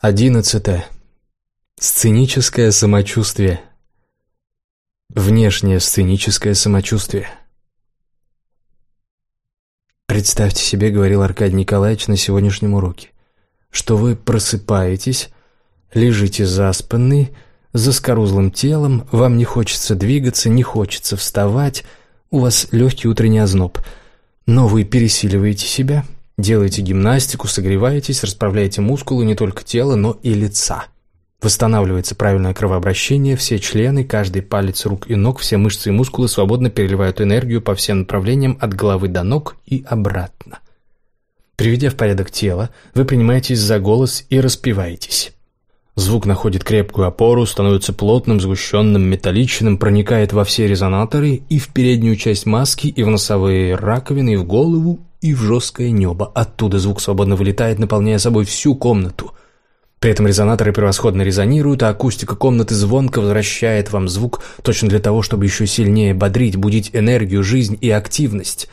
Одиннадцатое. Сценическое самочувствие. Внешнее сценическое самочувствие. Представьте себе, говорил Аркадий Николаевич на сегодняшнем уроке, что вы просыпаетесь, лежите заспанный, за скорузлым телом, вам не хочется двигаться, не хочется вставать, у вас легкий утренний озноб, но вы пересиливаете себя – Делаете гимнастику, согреваетесь, расправляете мускулы не только тела, но и лица. Восстанавливается правильное кровообращение, все члены, каждый палец рук и ног, все мышцы и мускулы свободно переливают энергию по всем направлениям от головы до ног и обратно. Приведя в порядок тело, вы принимаетесь за голос и распеваетесь. Звук находит крепкую опору, становится плотным, сгущенным, металличным, проникает во все резонаторы и в переднюю часть маски, и в носовые раковины, и в голову, и в жесткое небо. Оттуда звук свободно вылетает, наполняя собой всю комнату. При этом резонаторы превосходно резонируют, а акустика комнаты звонко возвращает вам звук точно для того, чтобы еще сильнее бодрить, будить энергию, жизнь и активность.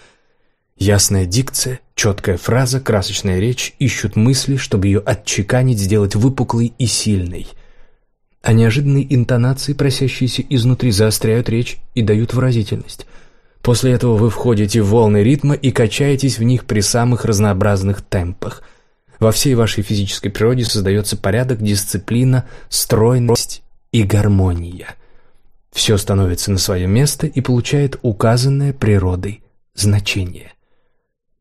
Ясная дикция, четкая фраза, красочная речь ищут мысли, чтобы ее отчеканить, сделать выпуклой и сильной. А неожиданные интонации, просящиеся изнутри, заостряют речь и дают выразительность – После этого вы входите в волны ритма и качаетесь в них при самых разнообразных темпах. Во всей вашей физической природе создается порядок, дисциплина, стройность и гармония. Все становится на свое место и получает указанное природой значение.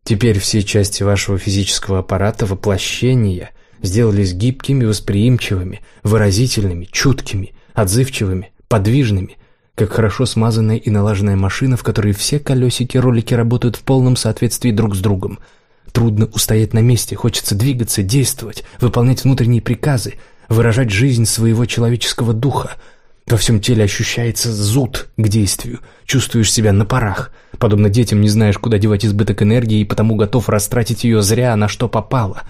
Теперь все части вашего физического аппарата воплощения сделались гибкими, восприимчивыми, выразительными, чуткими, отзывчивыми, подвижными, как хорошо смазанная и налаженная машина, в которой все колесики-ролики работают в полном соответствии друг с другом. Трудно устоять на месте, хочется двигаться, действовать, выполнять внутренние приказы, выражать жизнь своего человеческого духа. Во всем теле ощущается зуд к действию, чувствуешь себя на парах. Подобно детям не знаешь, куда девать избыток энергии, и потому готов растратить ее зря, на что попало.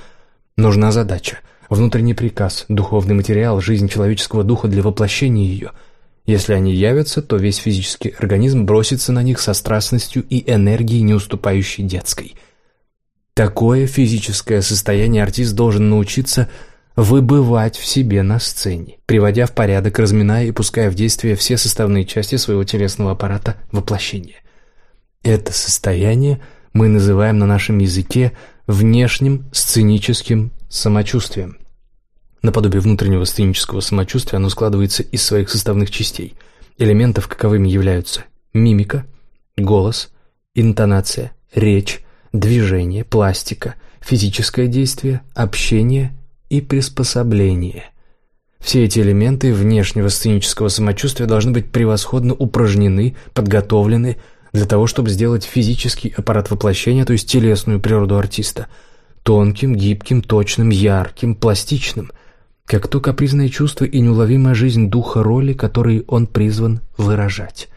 Нужна задача, внутренний приказ, духовный материал, жизнь человеческого духа для воплощения ее – если они явятся, то весь физический организм бросится на них со страстностью и энергией, не уступающей детской. Такое физическое состояние артист должен научиться выбывать в себе на сцене, приводя в порядок, разминая и пуская в действие все составные части своего телесного аппарата воплощения. Это состояние мы называем на нашем языке внешним сценическим самочувствием – Наподобие внутреннего сценического самочувствия оно складывается из своих составных частей, элементов, каковыми являются мимика, голос, интонация, речь, движение, пластика, физическое действие, общение и приспособление. Все эти элементы внешнего сценического самочувствия должны быть превосходно упражнены, подготовлены для того, чтобы сделать физический аппарат воплощения, то есть телесную природу артиста, тонким, гибким, точным, ярким, пластичным – как то капризное чувство и неуловимая жизнь духа роли, которые он призван выражать.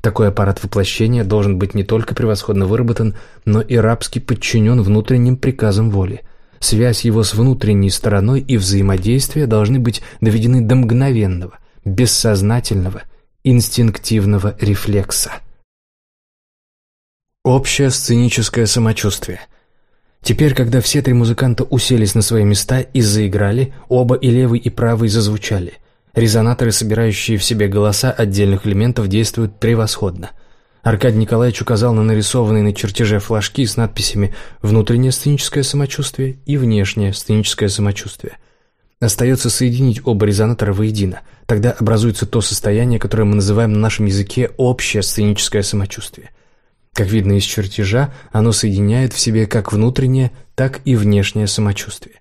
Такой аппарат воплощения должен быть не только превосходно выработан, но и рабски подчинен внутренним приказам воли. Связь его с внутренней стороной и взаимодействие должны быть доведены до мгновенного, бессознательного, инстинктивного рефлекса. Общее сценическое самочувствие – Теперь, когда все три музыканта уселись на свои места и заиграли, оба и левый, и правый зазвучали. Резонаторы, собирающие в себе голоса отдельных элементов, действуют превосходно. Аркадий Николаевич указал на нарисованные на чертеже флажки с надписями «Внутреннее сценическое самочувствие» и «Внешнее сценическое самочувствие». Остается соединить оба резонатора воедино. Тогда образуется то состояние, которое мы называем на нашем языке «общее сценическое самочувствие». Как видно из чертежа, оно соединяет в себе как внутреннее, так и внешнее самочувствие.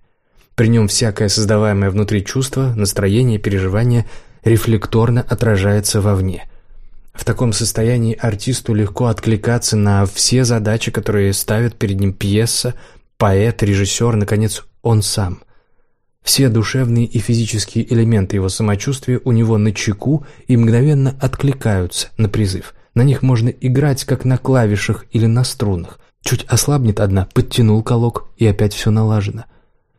При нем всякое создаваемое внутри чувство, настроение, переживание рефлекторно отражается вовне. В таком состоянии артисту легко откликаться на все задачи, которые ставят перед ним пьеса, поэт, режиссер, наконец, он сам. Все душевные и физические элементы его самочувствия у него на чеку и мгновенно откликаются на призыв – на них можно играть, как на клавишах или на струнах. Чуть ослабнет одна, подтянул колок, и опять все налажено.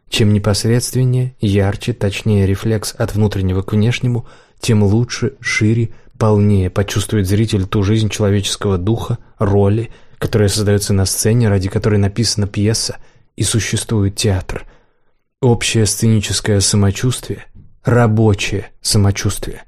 Чем непосредственнее, ярче, точнее рефлекс от внутреннего к внешнему, тем лучше, шире, полнее почувствует зритель ту жизнь человеческого духа, роли, которая создается на сцене, ради которой написана пьеса и существует театр. Общее сценическое самочувствие, рабочее самочувствие.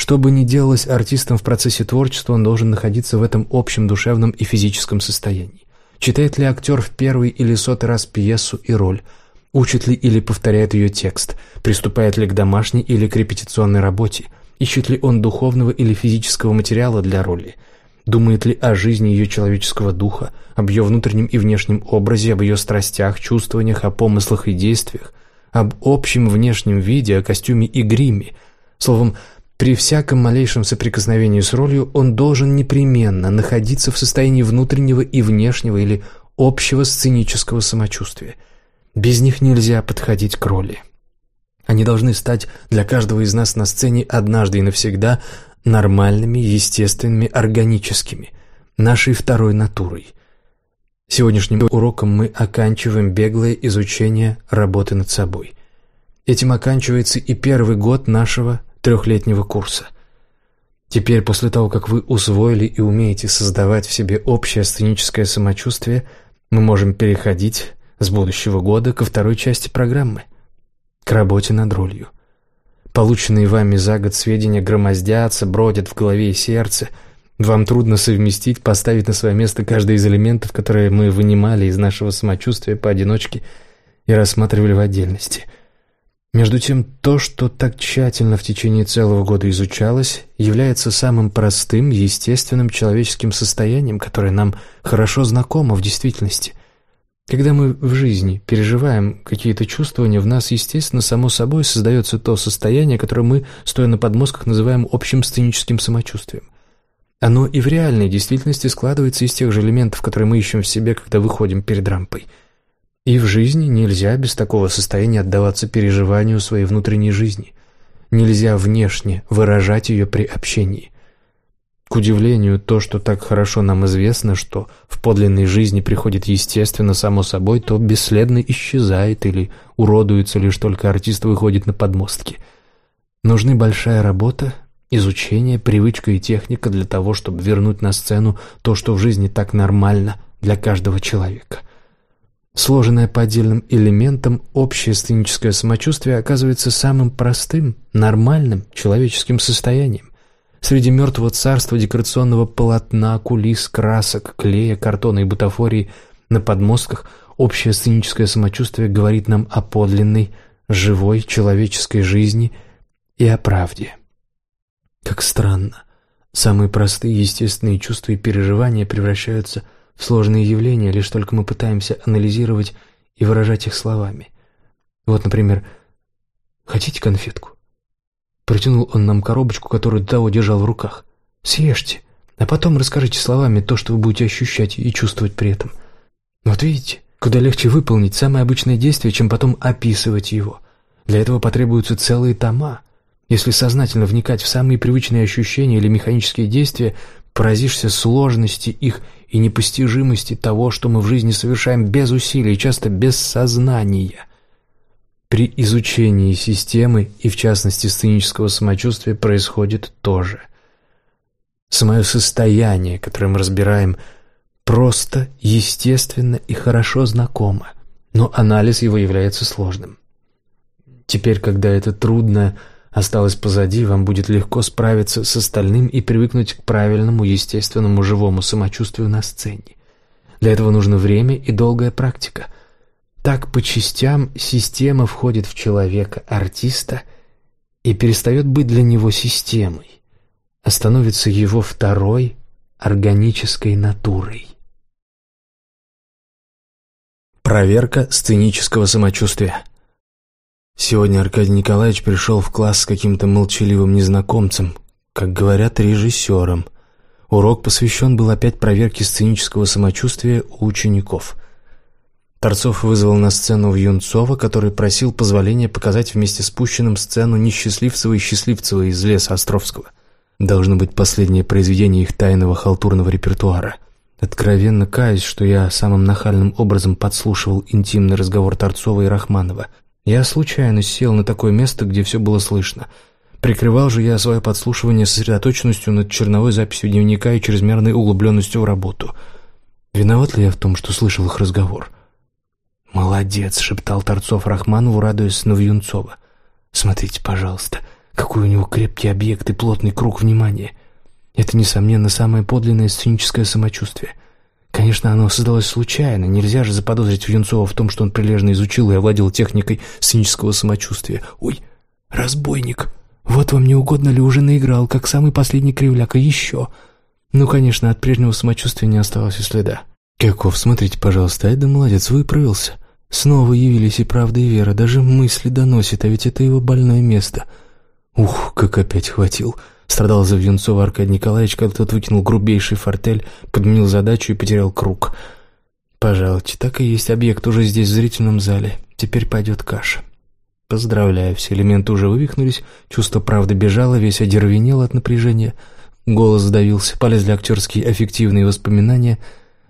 Что бы ни делалось артистом в процессе творчества, он должен находиться в этом общем душевном и физическом состоянии. Читает ли актер в первый или сотый раз пьесу и роль – Учит ли или повторяет ее текст? Приступает ли к домашней или к репетиционной работе? Ищет ли он духовного или физического материала для роли? Думает ли о жизни ее человеческого духа, об ее внутреннем и внешнем образе, об ее страстях, чувствованиях, о помыслах и действиях, об общем внешнем виде, о костюме и гриме? Словом, при всяком малейшем соприкосновении с ролью он должен непременно находиться в состоянии внутреннего и внешнего или общего сценического самочувствия – без них нельзя подходить к роли. Они должны стать для каждого из нас на сцене однажды и навсегда нормальными, естественными, органическими, нашей второй натурой. Сегодняшним уроком мы оканчиваем беглое изучение работы над собой. Этим оканчивается и первый год нашего трехлетнего курса. Теперь, после того, как вы усвоили и умеете создавать в себе общее сценическое самочувствие, мы можем переходить с будущего года ко второй части программы, к работе над ролью. Полученные вами за год сведения громоздятся, бродят в голове и сердце. Вам трудно совместить, поставить на свое место каждый из элементов, которые мы вынимали из нашего самочувствия поодиночке и рассматривали в отдельности. Между тем, то, что так тщательно в течение целого года изучалось, является самым простым, естественным человеческим состоянием, которое нам хорошо знакомо в действительности. Когда мы в жизни переживаем какие-то чувствования, в нас, естественно, само собой создается то состояние, которое мы, стоя на подмозгах, называем общим сценическим самочувствием. Оно и в реальной действительности складывается из тех же элементов, которые мы ищем в себе, когда выходим перед рампой. И в жизни нельзя без такого состояния отдаваться переживанию своей внутренней жизни. Нельзя внешне выражать ее при общении – к удивлению, то, что так хорошо нам известно, что в подлинной жизни приходит естественно, само собой, то бесследно исчезает или уродуется лишь только артист выходит на подмостки. Нужны большая работа, изучение, привычка и техника для того, чтобы вернуть на сцену то, что в жизни так нормально для каждого человека. Сложенное по отдельным элементам, общее сценическое самочувствие оказывается самым простым, нормальным человеческим состоянием. Среди мертвого царства декорационного полотна, кулис, красок, клея, картона и бутафории на подмостках общее сценическое самочувствие говорит нам о подлинной, живой человеческой жизни и о правде. Как странно. Самые простые естественные чувства и переживания превращаются в сложные явления, лишь только мы пытаемся анализировать и выражать их словами. Вот, например, «Хотите конфетку?» Протянул он нам коробочку, которую того держал в руках. «Съешьте, а потом расскажите словами то, что вы будете ощущать и чувствовать при этом. Вот видите, куда легче выполнить самое обычное действие, чем потом описывать его. Для этого потребуются целые тома. Если сознательно вникать в самые привычные ощущения или механические действия, поразишься сложности их и непостижимости того, что мы в жизни совершаем без усилий, часто без сознания. При изучении системы и, в частности, сценического самочувствия происходит то же. Самое состояние, которое мы разбираем, просто, естественно и хорошо знакомо, но анализ его является сложным. Теперь, когда это трудно осталось позади, вам будет легко справиться с остальным и привыкнуть к правильному, естественному, живому самочувствию на сцене. Для этого нужно время и долгая практика – так по частям система входит в человека, артиста, и перестает быть для него системой, а становится его второй органической натурой. Проверка сценического самочувствия Сегодня Аркадий Николаевич пришел в класс с каким-то молчаливым незнакомцем, как говорят, режиссером. Урок посвящен был опять проверке сценического самочувствия у учеников – Торцов вызвал на сцену Вьюнцова, который просил позволения показать вместе с Пущиным сцену Несчастливцева и Счастливцева из леса Островского. Должно быть последнее произведение их тайного халтурного репертуара. Откровенно каюсь, что я самым нахальным образом подслушивал интимный разговор Торцова и Рахманова. Я случайно сел на такое место, где все было слышно. Прикрывал же я свое подслушивание сосредоточенностью над черновой записью дневника и чрезмерной углубленностью в работу. Виноват ли я в том, что слышал их разговор?» «Молодец!» — шептал Торцов Рахманову, радуясь на Вьюнцова. «Смотрите, пожалуйста, какой у него крепкий объект и плотный круг внимания. Это, несомненно, самое подлинное сценическое самочувствие. Конечно, оно создалось случайно. Нельзя же заподозрить Вьюнцова в том, что он прилежно изучил и овладел техникой сценического самочувствия. Ой, разбойник! Вот вам не угодно ли уже наиграл, как самый последний кривляк, и еще? Ну, конечно, от прежнего самочувствия не осталось и следа. Каков, смотрите, пожалуйста, Айда молодец, выправился. Снова явились и правда, и вера, даже мысли доносит, а ведь это его больное место. Ух, как опять хватил. Страдал за Вьюнцова Аркадий Николаевич, когда тот выкинул грубейший фортель, подменил задачу и потерял круг. Пожалуйте, так и есть объект уже здесь, в зрительном зале. Теперь пойдет каша. Поздравляю, все элементы уже вывихнулись, чувство правды бежало, весь одервенел от напряжения, голос сдавился, полезли актерские аффективные воспоминания,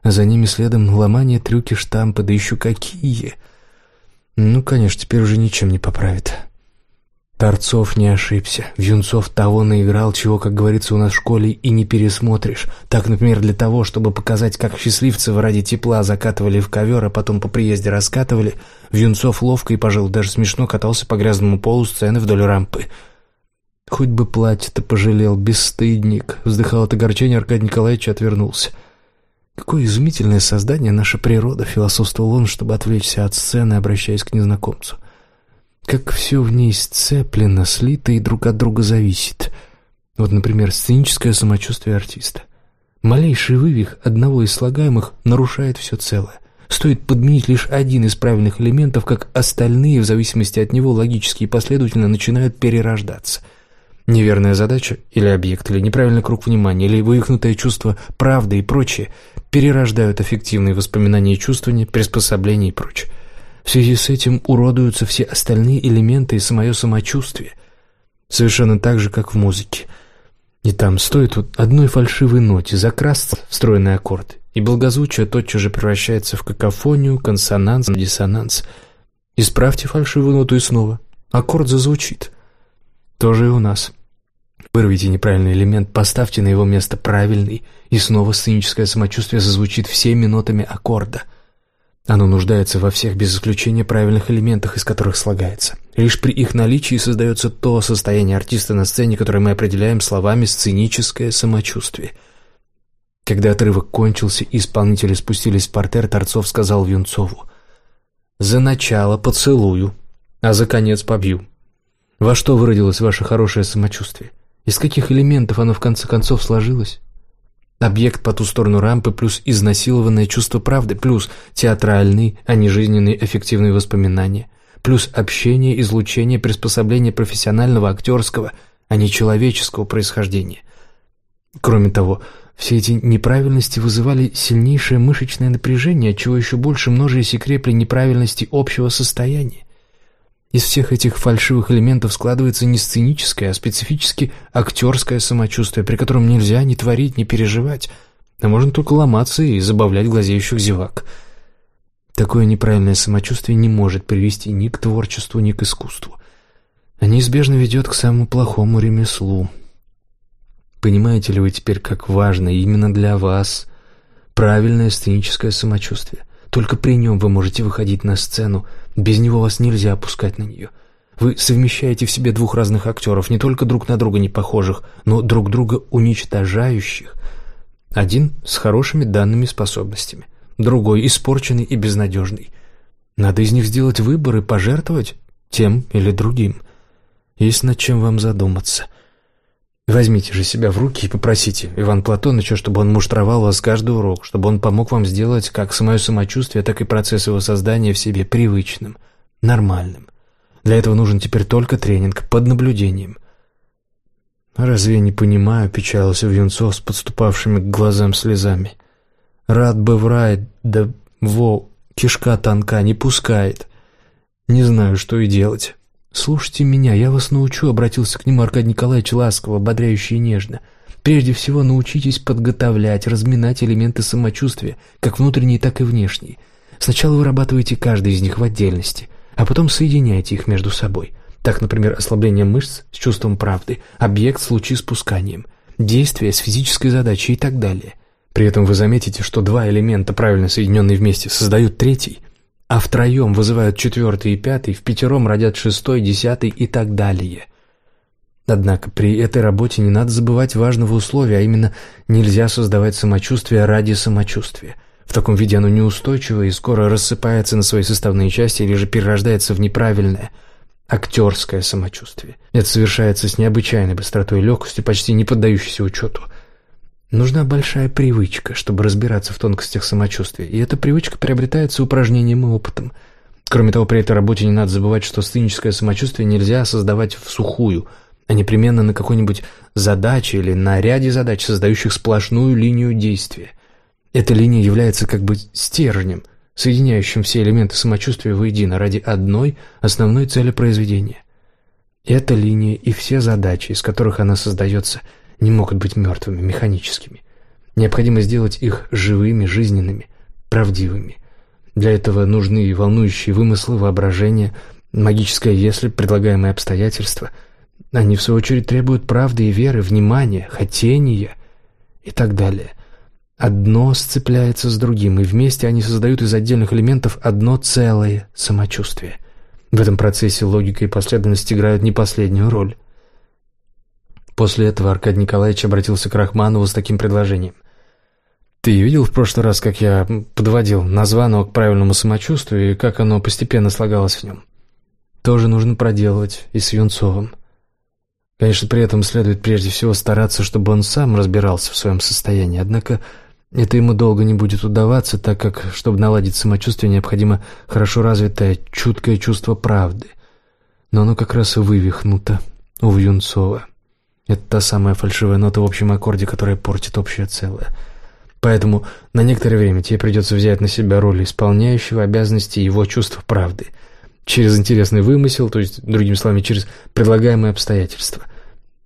а за ними следом ломание, трюки, штампы, да еще какие. Ну, конечно, теперь уже ничем не поправит. Торцов не ошибся. Вьюнцов того наиграл, чего, как говорится у нас в школе, и не пересмотришь. Так, например, для того, чтобы показать, как счастливцы ради тепла закатывали в ковер, а потом по приезде раскатывали, Вьюнцов ловко и, пожалуй, даже смешно катался по грязному полу сцены вдоль рампы. «Хоть бы платье-то пожалел, бесстыдник!» Вздыхал от огорчения Аркадий Николаевич и отвернулся. «Какое изумительное создание наша природа!» — философствовал он, чтобы отвлечься от сцены, обращаясь к незнакомцу. — как все в ней сцеплено, слито и друг от друга зависит. Вот, например, сценическое самочувствие артиста. Малейший вывих одного из слагаемых нарушает все целое. Стоит подменить лишь один из правильных элементов, как остальные, в зависимости от него, логически и последовательно начинают перерождаться. Неверная задача или объект, или неправильный круг внимания, или вывихнутое чувство правды и прочее перерождают аффективные воспоминания и чувствования, приспособления и прочее. В связи с этим уродуются все остальные элементы и самое самочувствие. Совершенно так же, как в музыке. И там стоит вот одной фальшивой ноте закрасться встроенный аккорд, и благозвучие тотчас же превращается в какофонию, консонанс, диссонанс. Исправьте фальшивую ноту и снова. Аккорд зазвучит. Тоже и у нас. Вырвите неправильный элемент, поставьте на его место правильный, и снова сценическое самочувствие зазвучит всеми нотами аккорда — оно нуждается во всех без исключения правильных элементах, из которых слагается. Лишь при их наличии создается то состояние артиста на сцене, которое мы определяем словами «сценическое самочувствие». Когда отрывок кончился и исполнители спустились в портер, Торцов сказал Юнцову «За начало поцелую, а за конец побью». Во что выродилось ваше хорошее самочувствие? Из каких элементов оно в конце концов сложилось? Объект по ту сторону рампы плюс изнасилованное чувство правды, плюс театральные, а не жизненные эффективные воспоминания, плюс общение, излучение, приспособление профессионального актерского, а не человеческого происхождения. Кроме того, все эти неправильности вызывали сильнейшее мышечное напряжение, чего еще больше множились и крепли неправильности общего состояния. Из всех этих фальшивых элементов складывается не сценическое, а специфически актерское самочувствие, при котором нельзя ни творить, ни переживать, а можно только ломаться и забавлять глазеющих зевак. Такое неправильное самочувствие не может привести ни к творчеству, ни к искусству, а неизбежно ведет к самому плохому ремеслу. Понимаете ли вы теперь, как важно именно для вас правильное сценическое самочувствие? Только при нем вы можете выходить на сцену, без него вас нельзя опускать на нее. Вы совмещаете в себе двух разных актеров, не только друг на друга не похожих, но друг друга уничтожающих. Один с хорошими данными способностями, другой испорченный и безнадежный. Надо из них сделать выбор и пожертвовать тем или другим. Есть над чем вам задуматься – Возьмите же себя в руки и попросите Иван Платоновича, чтобы он муштровал вас каждый урок, чтобы он помог вам сделать как самое самочувствие, так и процесс его создания в себе привычным, нормальным. Для этого нужен теперь только тренинг под наблюдением. «Разве я не понимаю?» — печалился Вьюнцов с подступавшими к глазам слезами. «Рад бы в рай, да во, кишка тонка, не пускает. Не знаю, что и делать». «Слушайте меня, я вас научу», — обратился к нему Аркадий Николаевич ласково, ободряюще и нежно. «Прежде всего научитесь подготовлять, разминать элементы самочувствия, как внутренние, так и внешние. Сначала вырабатывайте каждый из них в отдельности, а потом соединяйте их между собой. Так, например, ослабление мышц с чувством правды, объект с лучиспусканием, действие с физической задачей и так далее. При этом вы заметите, что два элемента, правильно соединенные вместе, создают третий — а втроем вызывают четвертый и пятый, в пятером родят шестой, десятый и так далее. Однако при этой работе не надо забывать важного условия, а именно нельзя создавать самочувствие ради самочувствия. В таком виде оно неустойчиво и скоро рассыпается на свои составные части или же перерождается в неправильное, актерское самочувствие. Это совершается с необычайной быстротой и легкостью, почти не поддающейся учету – Нужна большая привычка, чтобы разбираться в тонкостях самочувствия, и эта привычка приобретается упражнением и опытом. Кроме того, при этой работе не надо забывать, что сценическое самочувствие нельзя создавать в сухую, а непременно на какой-нибудь задаче или на ряде задач, создающих сплошную линию действия. Эта линия является как бы стержнем, соединяющим все элементы самочувствия воедино ради одной основной цели произведения. Эта линия и все задачи, из которых она создается – не могут быть мертвыми, механическими. Необходимо сделать их живыми, жизненными, правдивыми. Для этого нужны волнующие вымыслы, воображение, магическое «если», предлагаемые обстоятельства. Они, в свою очередь, требуют правды и веры, внимания, хотения и так далее. Одно сцепляется с другим, и вместе они создают из отдельных элементов одно целое самочувствие. В этом процессе логика и последовательность играют не последнюю роль. После этого Аркадий Николаевич обратился к Рахманову с таким предложением. «Ты видел в прошлый раз, как я подводил названного к правильному самочувствию и как оно постепенно слагалось в нем? Тоже нужно проделывать и с Юнцовым. Конечно, при этом следует прежде всего стараться, чтобы он сам разбирался в своем состоянии, однако это ему долго не будет удаваться, так как, чтобы наладить самочувствие, необходимо хорошо развитое, чуткое чувство правды. Но оно как раз и вывихнуто у Юнцова. Это та самая фальшивая нота в общем аккорде, которая портит общее целое. Поэтому на некоторое время тебе придется взять на себя роль исполняющего обязанности его чувства правды. Через интересный вымысел, то есть, другими словами, через предлагаемые обстоятельства.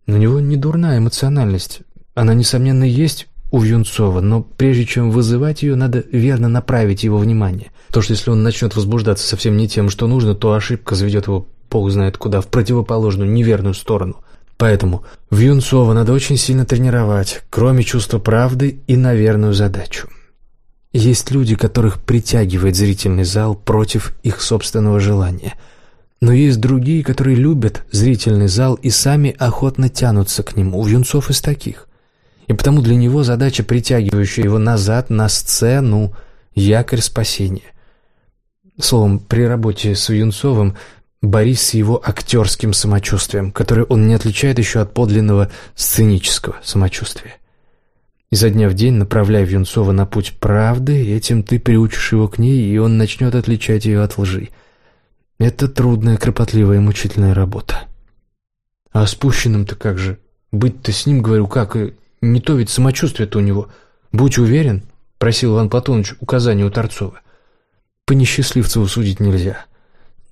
У него не дурная эмоциональность. Она, несомненно, есть у Юнцова, но прежде чем вызывать ее, надо верно направить его внимание. То, что если он начнет возбуждаться совсем не тем, что нужно, то ошибка заведет его, бог знает куда, в противоположную, неверную сторону. Поэтому в Юнцова надо очень сильно тренировать, кроме чувства правды и на верную задачу. Есть люди, которых притягивает зрительный зал против их собственного желания. Но есть другие, которые любят зрительный зал и сами охотно тянутся к нему. У Юнцов из таких. И потому для него задача, притягивающая его назад на сцену, якорь спасения. Словом, при работе с Юнцовым Борис с его актерским самочувствием, которое он не отличает еще от подлинного сценического самочувствия. Изо дня в день направляя Юнцова на путь правды, этим ты приучишь его к ней, и он начнет отличать ее от лжи. Это трудная, кропотливая и мучительная работа. А спущенным-то как же? Быть-то с ним, говорю, как? Не то ведь самочувствие-то у него. Будь уверен, просил Иван Платонович указания у Торцова. По несчастливцеву судить нельзя.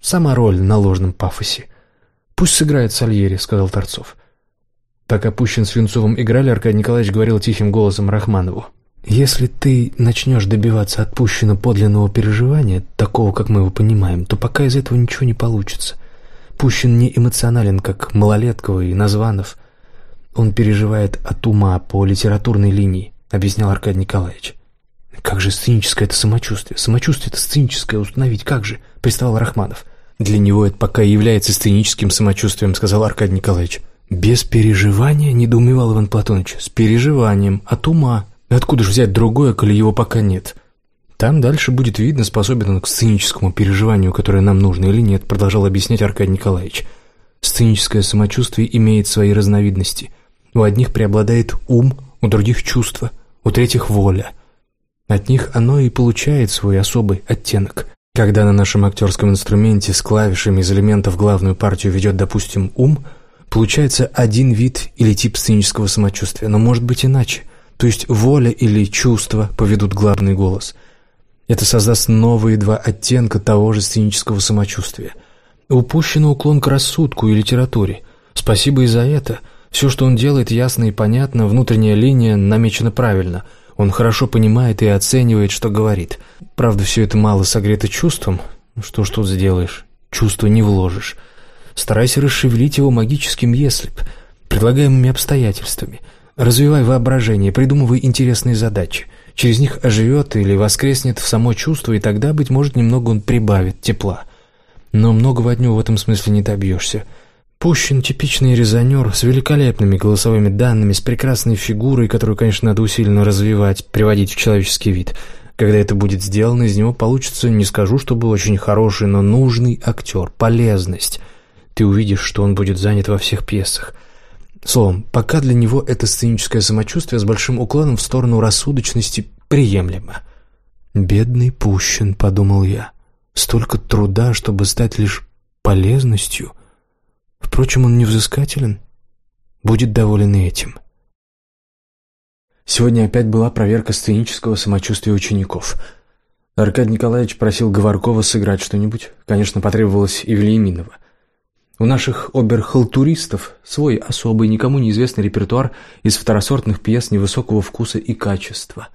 Сама роль на ложном пафосе. «Пусть сыграет Сальери», — сказал Торцов. Так опущен с Венцовым играли, Аркадий Николаевич говорил тихим голосом Рахманову. «Если ты начнешь добиваться отпущенного подлинного переживания, такого, как мы его понимаем, то пока из этого ничего не получится. Пущин не эмоционален, как Малолеткова и Названов. Он переживает от ума по литературной линии», — объяснял Аркадий Николаевич. «Как же сценическое это самочувствие? Самочувствие-то сценическое установить, как же?» — приставал Рахманов. «Для него это пока является сценическим самочувствием», — сказал Аркадий Николаевич. «Без переживания?» — недоумевал Иван Платонович. «С переживанием, от ума. Откуда же взять другое, коли его пока нет?» «Там дальше будет видно, способен он к сценическому переживанию, которое нам нужно или нет», — продолжал объяснять Аркадий Николаевич. «Сценическое самочувствие имеет свои разновидности. У одних преобладает ум, у других — чувство, у третьих — воля. От них оно и получает свой особый оттенок. Когда на нашем актерском инструменте с клавишами из элементов главную партию ведет, допустим, ум, получается один вид или тип сценического самочувствия, но может быть иначе. То есть воля или чувство поведут главный голос. Это создаст новые два оттенка того же сценического самочувствия. Упущен уклон к рассудку и литературе. Спасибо и за это. Все, что он делает, ясно и понятно, внутренняя линия намечена правильно – он хорошо понимает и оценивает, что говорит. Правда, все это мало согрето чувством. Что ж тут сделаешь? Чувство не вложишь. Старайся расшевелить его магическим «если б», предлагаемыми обстоятельствами. Развивай воображение, придумывай интересные задачи. через них оживет или воскреснет в само чувство, и тогда, быть может, немного он прибавит тепла. Но многого от него в этом смысле не добьешься. Пущин – типичный резонер с великолепными голосовыми данными, с прекрасной фигурой, которую, конечно, надо усиленно развивать, приводить в человеческий вид. Когда это будет сделано, из него получится, не скажу, чтобы очень хороший, но нужный актер, полезность. Ты увидишь, что он будет занят во всех пьесах. Словом, пока для него это сценическое самочувствие с большим уклоном в сторону рассудочности приемлемо. «Бедный Пущин», — подумал я, — «столько труда, чтобы стать лишь полезностью». Впрочем, он невзыскателен, будет доволен и этим. Сегодня опять была проверка сценического самочувствия учеников. Аркадий Николаевич просил Говоркова сыграть что-нибудь. Конечно, потребовалось и Вильяминова. У наших оберхалтуристов свой особый, никому неизвестный репертуар из второсортных пьес невысокого вкуса и качества.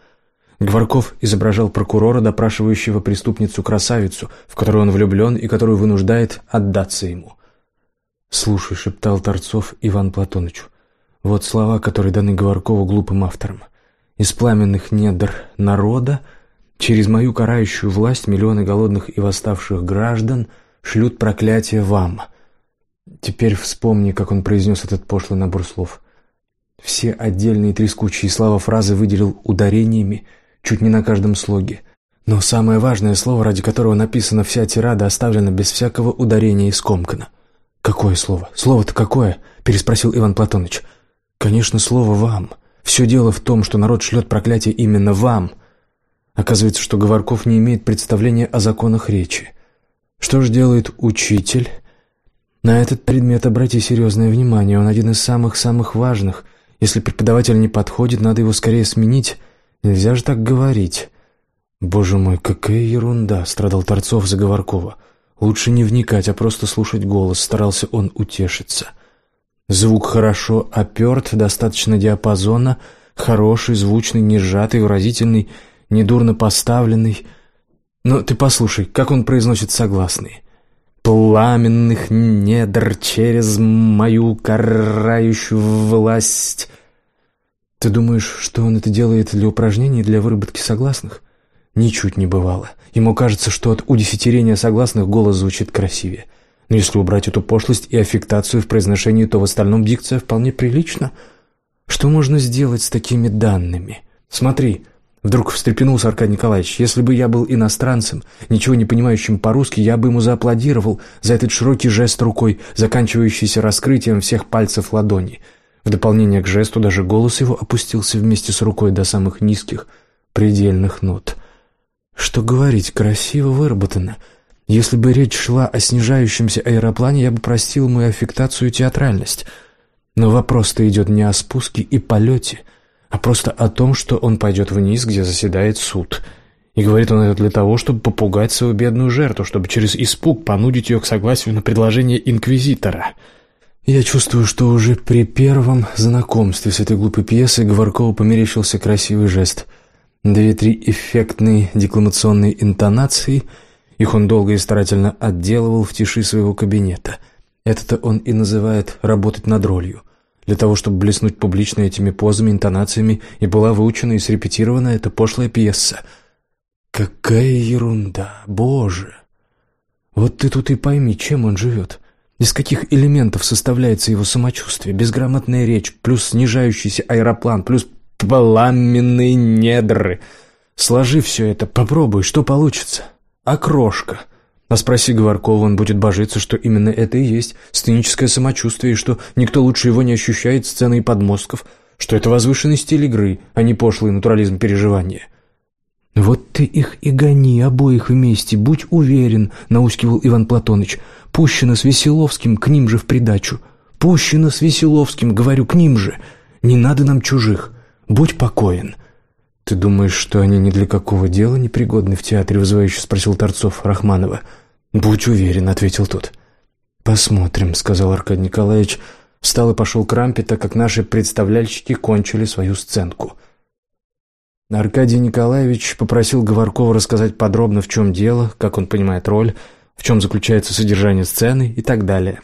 Говорков изображал прокурора, допрашивающего преступницу-красавицу, в которую он влюблен и которую вынуждает отдаться ему. «Слушай», — шептал Торцов Иван Платоныч, — «вот слова, которые даны Говоркову глупым авторам. Из пламенных недр народа через мою карающую власть миллионы голодных и восставших граждан шлют проклятие вам». Теперь вспомни, как он произнес этот пошлый набор слов. Все отдельные трескучие слова фразы выделил ударениями, чуть не на каждом слоге. Но самое важное слово, ради которого написана вся тирада, оставлено без всякого ударения и скомкано. «Какое слово? Слово-то какое?» – переспросил Иван Платоныч. «Конечно, слово «вам». Все дело в том, что народ шлет проклятие именно вам. Оказывается, что Говорков не имеет представления о законах речи. Что же делает учитель?» На этот предмет обрати серьезное внимание, он один из самых-самых важных. Если преподаватель не подходит, надо его скорее сменить. Нельзя же так говорить. «Боже мой, какая ерунда!» — страдал Торцов за Говоркова. Лучше не вникать, а просто слушать голос, старался он утешиться. Звук хорошо оперт, достаточно диапазона, хороший, звучный, не сжатый, выразительный, недурно поставленный. Но ты послушай, как он произносит согласные. «Пламенных недр через мою карающую власть». Ты думаешь, что он это делает для упражнений, для выработки согласных? Ничуть не бывало. Ему кажется, что от удесятерения согласных голос звучит красивее. Но если убрать эту пошлость и аффектацию в произношении, то в остальном дикция вполне прилична. Что можно сделать с такими данными? Смотри, вдруг встрепенулся Аркадий Николаевич, если бы я был иностранцем, ничего не понимающим по-русски, я бы ему зааплодировал за этот широкий жест рукой, заканчивающийся раскрытием всех пальцев ладони. В дополнение к жесту даже голос его опустился вместе с рукой до самых низких, предельных нот — что говорить, красиво выработано. Если бы речь шла о снижающемся аэроплане, я бы простил мою аффектацию и театральность. Но вопрос-то идет не о спуске и полете, а просто о том, что он пойдет вниз, где заседает суд. И говорит он это для того, чтобы попугать свою бедную жертву, чтобы через испуг понудить ее к согласию на предложение инквизитора. Я чувствую, что уже при первом знакомстве с этой глупой пьесой Говоркову померещился красивый жест — Две-три эффектные декламационные интонации, их он долго и старательно отделывал в тиши своего кабинета. Это-то он и называет «работать над ролью». Для того, чтобы блеснуть публично этими позами, интонациями, и была выучена и срепетирована эта пошлая пьеса. Какая ерунда, боже! Вот ты тут и пойми, чем он живет. Из каких элементов составляется его самочувствие? Безграмотная речь, плюс снижающийся аэроплан, плюс пламенные недры. Сложи все это, попробуй, что получится. Окрошка. А спроси Говоркова, он будет божиться, что именно это и есть сценическое самочувствие, что никто лучше его не ощущает сцены и подмостков, что это возвышенный стиль игры, а не пошлый натурализм переживания. «Вот ты их и гони обоих вместе, будь уверен», — наускивал Иван Платоныч. «Пущено с Веселовским, к ним же в придачу. Пущено с Веселовским, говорю, к ним же. Не надо нам чужих. Будь покоен». «Ты думаешь, что они ни для какого дела не пригодны в театре?» — вызывающе спросил Торцов Рахманова. «Будь уверен», — ответил тот. «Посмотрим», — сказал Аркадий Николаевич. Встал и пошел к рампе, так как наши представляльщики кончили свою сценку. Аркадий Николаевич попросил Говоркова рассказать подробно, в чем дело, как он понимает роль, в чем заключается содержание сцены и так далее.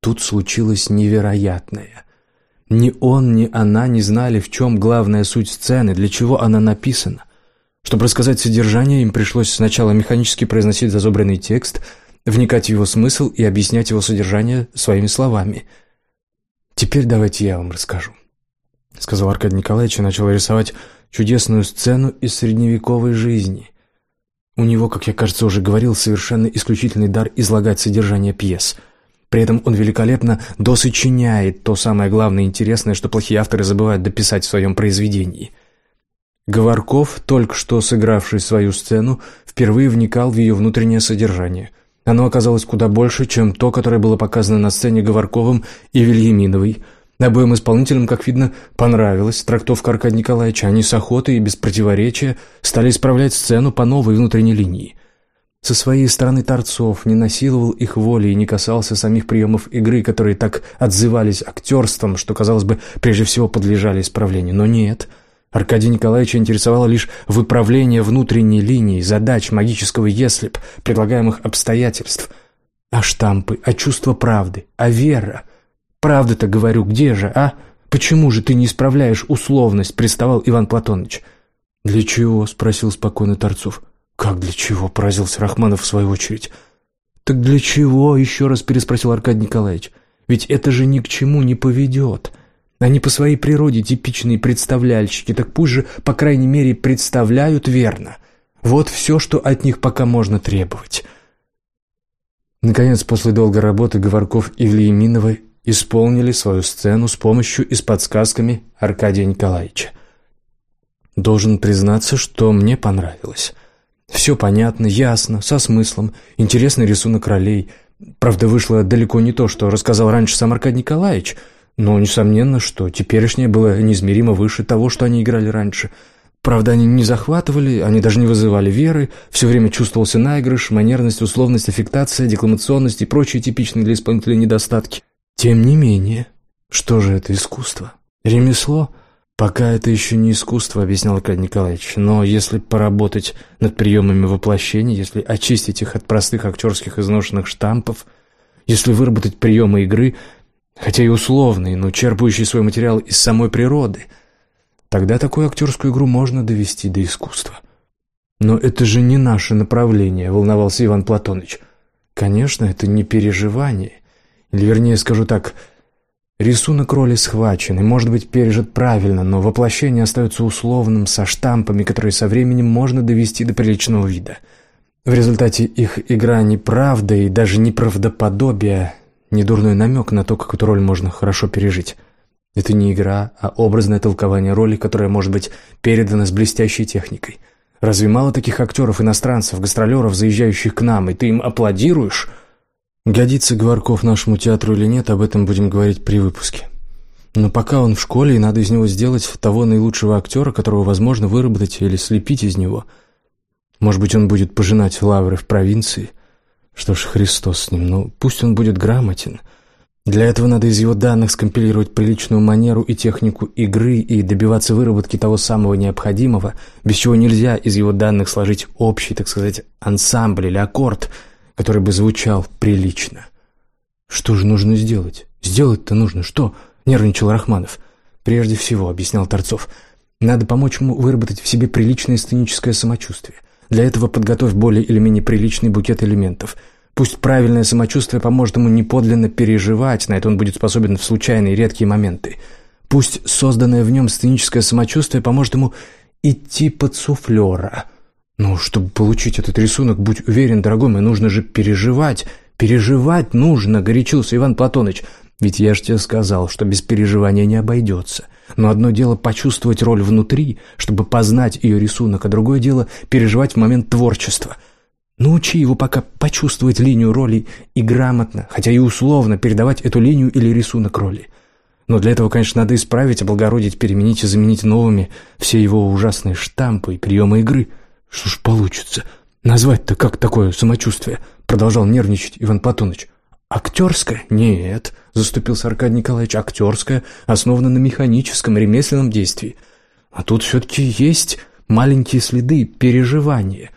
Тут случилось невероятное. Ни он, ни она не знали, в чем главная суть сцены, для чего она написана. Чтобы рассказать содержание, им пришлось сначала механически произносить зазубренный текст, вникать в его смысл и объяснять его содержание своими словами. «Теперь давайте я вам расскажу», — сказал Аркадий Николаевич и начал рисовать чудесную сцену из средневековой жизни. У него, как я, кажется, уже говорил, совершенно исключительный дар излагать содержание пьес — при этом он великолепно досочиняет то самое главное интересное, что плохие авторы забывают дописать в своем произведении. Говорков, только что сыгравший свою сцену, впервые вникал в ее внутреннее содержание. Оно оказалось куда больше, чем то, которое было показано на сцене Говорковым и Вильяминовой. Обоим исполнителям, как видно, понравилась трактовка Аркадия Николаевича. Они с охотой и без противоречия стали исправлять сцену по новой внутренней линии. Со своей стороны Торцов не насиловал их воли и не касался самих приемов игры, которые так отзывались актерством, что, казалось бы, прежде всего подлежали исправлению. Но нет. Аркадий Николаевич интересовало лишь выправление внутренней линии, задач магического «если б», предлагаемых обстоятельств. А штампы, а чувство правды, а вера. Правда-то, говорю, где же, а? Почему же ты не исправляешь условность, приставал Иван Платоныч. «Для чего?» — спросил спокойно Торцов. «Как для чего?» – поразился Рахманов в свою очередь. «Так для чего?» – еще раз переспросил Аркадий Николаевич. «Ведь это же ни к чему не поведет. Они по своей природе типичные представляльщики, так пусть по крайней мере, представляют верно. Вот все, что от них пока можно требовать». Наконец, после долгой работы Говорков и Влиеминовой исполнили свою сцену с помощью и с подсказками Аркадия Николаевича. Должен признаться, что мне понравилось. Все понятно, ясно, со смыслом, интересный рисунок ролей. Правда, вышло далеко не то, что рассказал раньше сам Аркадий Николаевич, но, несомненно, что теперешнее было неизмеримо выше того, что они играли раньше. Правда, они не захватывали, они даже не вызывали веры, все время чувствовался наигрыш, манерность, условность, аффектация, декламационность и прочие типичные для исполнителя недостатки. Тем не менее, что же это искусство? Ремесло — «Пока это еще не искусство», — объяснял Аркадий Николаевич, «но если поработать над приемами воплощения, если очистить их от простых актерских изношенных штампов, если выработать приемы игры, хотя и условные, но черпающие свой материал из самой природы, тогда такую актерскую игру можно довести до искусства». «Но это же не наше направление», — волновался Иван Платоныч. «Конечно, это не переживание, или, вернее, скажу так — Рисунок роли схвачен и может быть пережит правильно, но воплощение остается условным, со штампами, которые со временем можно довести до приличного вида. В результате их игра неправда и даже неправдоподобие, недурной намек на то, как эту роль можно хорошо пережить. Это не игра, а образное толкование роли, которое может быть передано с блестящей техникой. Разве мало таких актеров, иностранцев, гастролеров, заезжающих к нам, и ты им аплодируешь – Годится Гварков нашему театру или нет, об этом будем говорить при выпуске. Но пока он в школе, и надо из него сделать того наилучшего актера, которого возможно выработать или слепить из него. Может быть, он будет пожинать лавры в провинции. Что ж, Христос с ним, ну пусть он будет грамотен. Для этого надо из его данных скомпилировать приличную манеру и технику игры и добиваться выработки того самого необходимого, без чего нельзя из его данных сложить общий, так сказать, ансамбль или аккорд – который бы звучал прилично. «Что же нужно сделать? Сделать-то нужно что?» — нервничал Рахманов. «Прежде всего», — объяснял Торцов, — «надо помочь ему выработать в себе приличное сценическое самочувствие. Для этого подготовь более или менее приличный букет элементов. Пусть правильное самочувствие поможет ему неподлинно переживать, на это он будет способен в случайные редкие моменты. Пусть созданное в нем сценическое самочувствие поможет ему идти под суфлера» «Ну, чтобы получить этот рисунок, будь уверен, дорогой мой, нужно же переживать. Переживать нужно», — горячился Иван Платоныч. «Ведь я ж тебе сказал, что без переживания не обойдется. Но одно дело почувствовать роль внутри, чтобы познать ее рисунок, а другое дело переживать в момент творчества. Научи его пока почувствовать линию роли и грамотно, хотя и условно, передавать эту линию или рисунок роли. Но для этого, конечно, надо исправить, облагородить, переменить и заменить новыми все его ужасные штампы и приемы игры». «Что ж получится? Назвать-то как такое самочувствие?» Продолжал нервничать Иван Платоныч. «Актерское? Нет», — заступился Аркадий Николаевич. «Актерское основано на механическом, ремесленном действии. А тут все-таки есть маленькие следы переживания».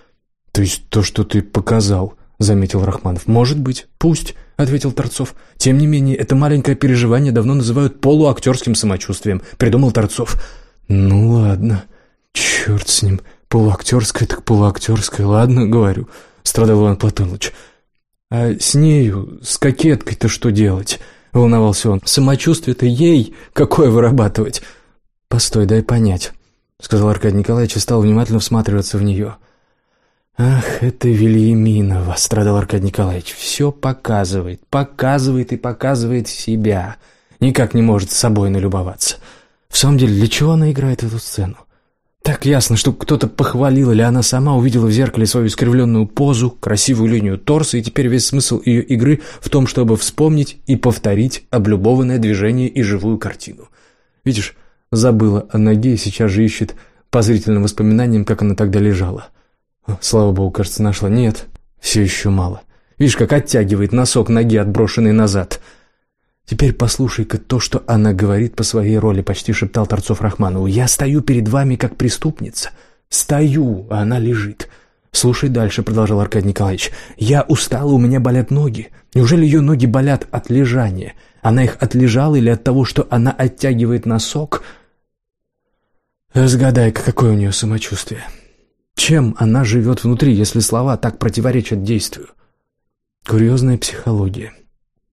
«То есть то, что ты показал», — заметил Рахманов. «Может быть, пусть», — ответил Торцов. «Тем не менее, это маленькое переживание давно называют полуактерским самочувствием», — придумал Торцов. «Ну ладно, черт с ним, полуактерское так полуактерское, ладно, говорю», — страдал Иван Платонович. «А с нею, с кокеткой-то что делать?» — волновался он. «Самочувствие-то ей какое вырабатывать?» «Постой, дай понять», — сказал Аркадий Николаевич и стал внимательно всматриваться в нее. «Ах, это Вильяминова», — страдал Аркадий Николаевич. «Все показывает, показывает и показывает себя. Никак не может с собой налюбоваться. В самом деле, для чего она играет эту сцену? Так ясно, что кто-то похвалил, или она сама увидела в зеркале свою искривленную позу, красивую линию торса, и теперь весь смысл ее игры в том, чтобы вспомнить и повторить облюбованное движение и живую картину. Видишь, забыла о ноге и сейчас же ищет по зрительным воспоминаниям, как она тогда лежала. Слава богу, кажется, нашла. Нет, все еще мало. Видишь, как оттягивает носок ноги, отброшенный назад – «Теперь послушай-ка то, что она говорит по своей роли», — почти шептал Торцов Рахманову. «Я стою перед вами как преступница. Стою, а она лежит. «Слушай дальше», — продолжал Аркадий Николаевич. «Я устала, у меня болят ноги. Неужели ее ноги болят от лежания? Она их отлежала или от того, что она оттягивает носок?» «Разгадай-ка, какое у нее самочувствие. Чем она живет внутри, если слова так противоречат действию?» «Курьезная психология.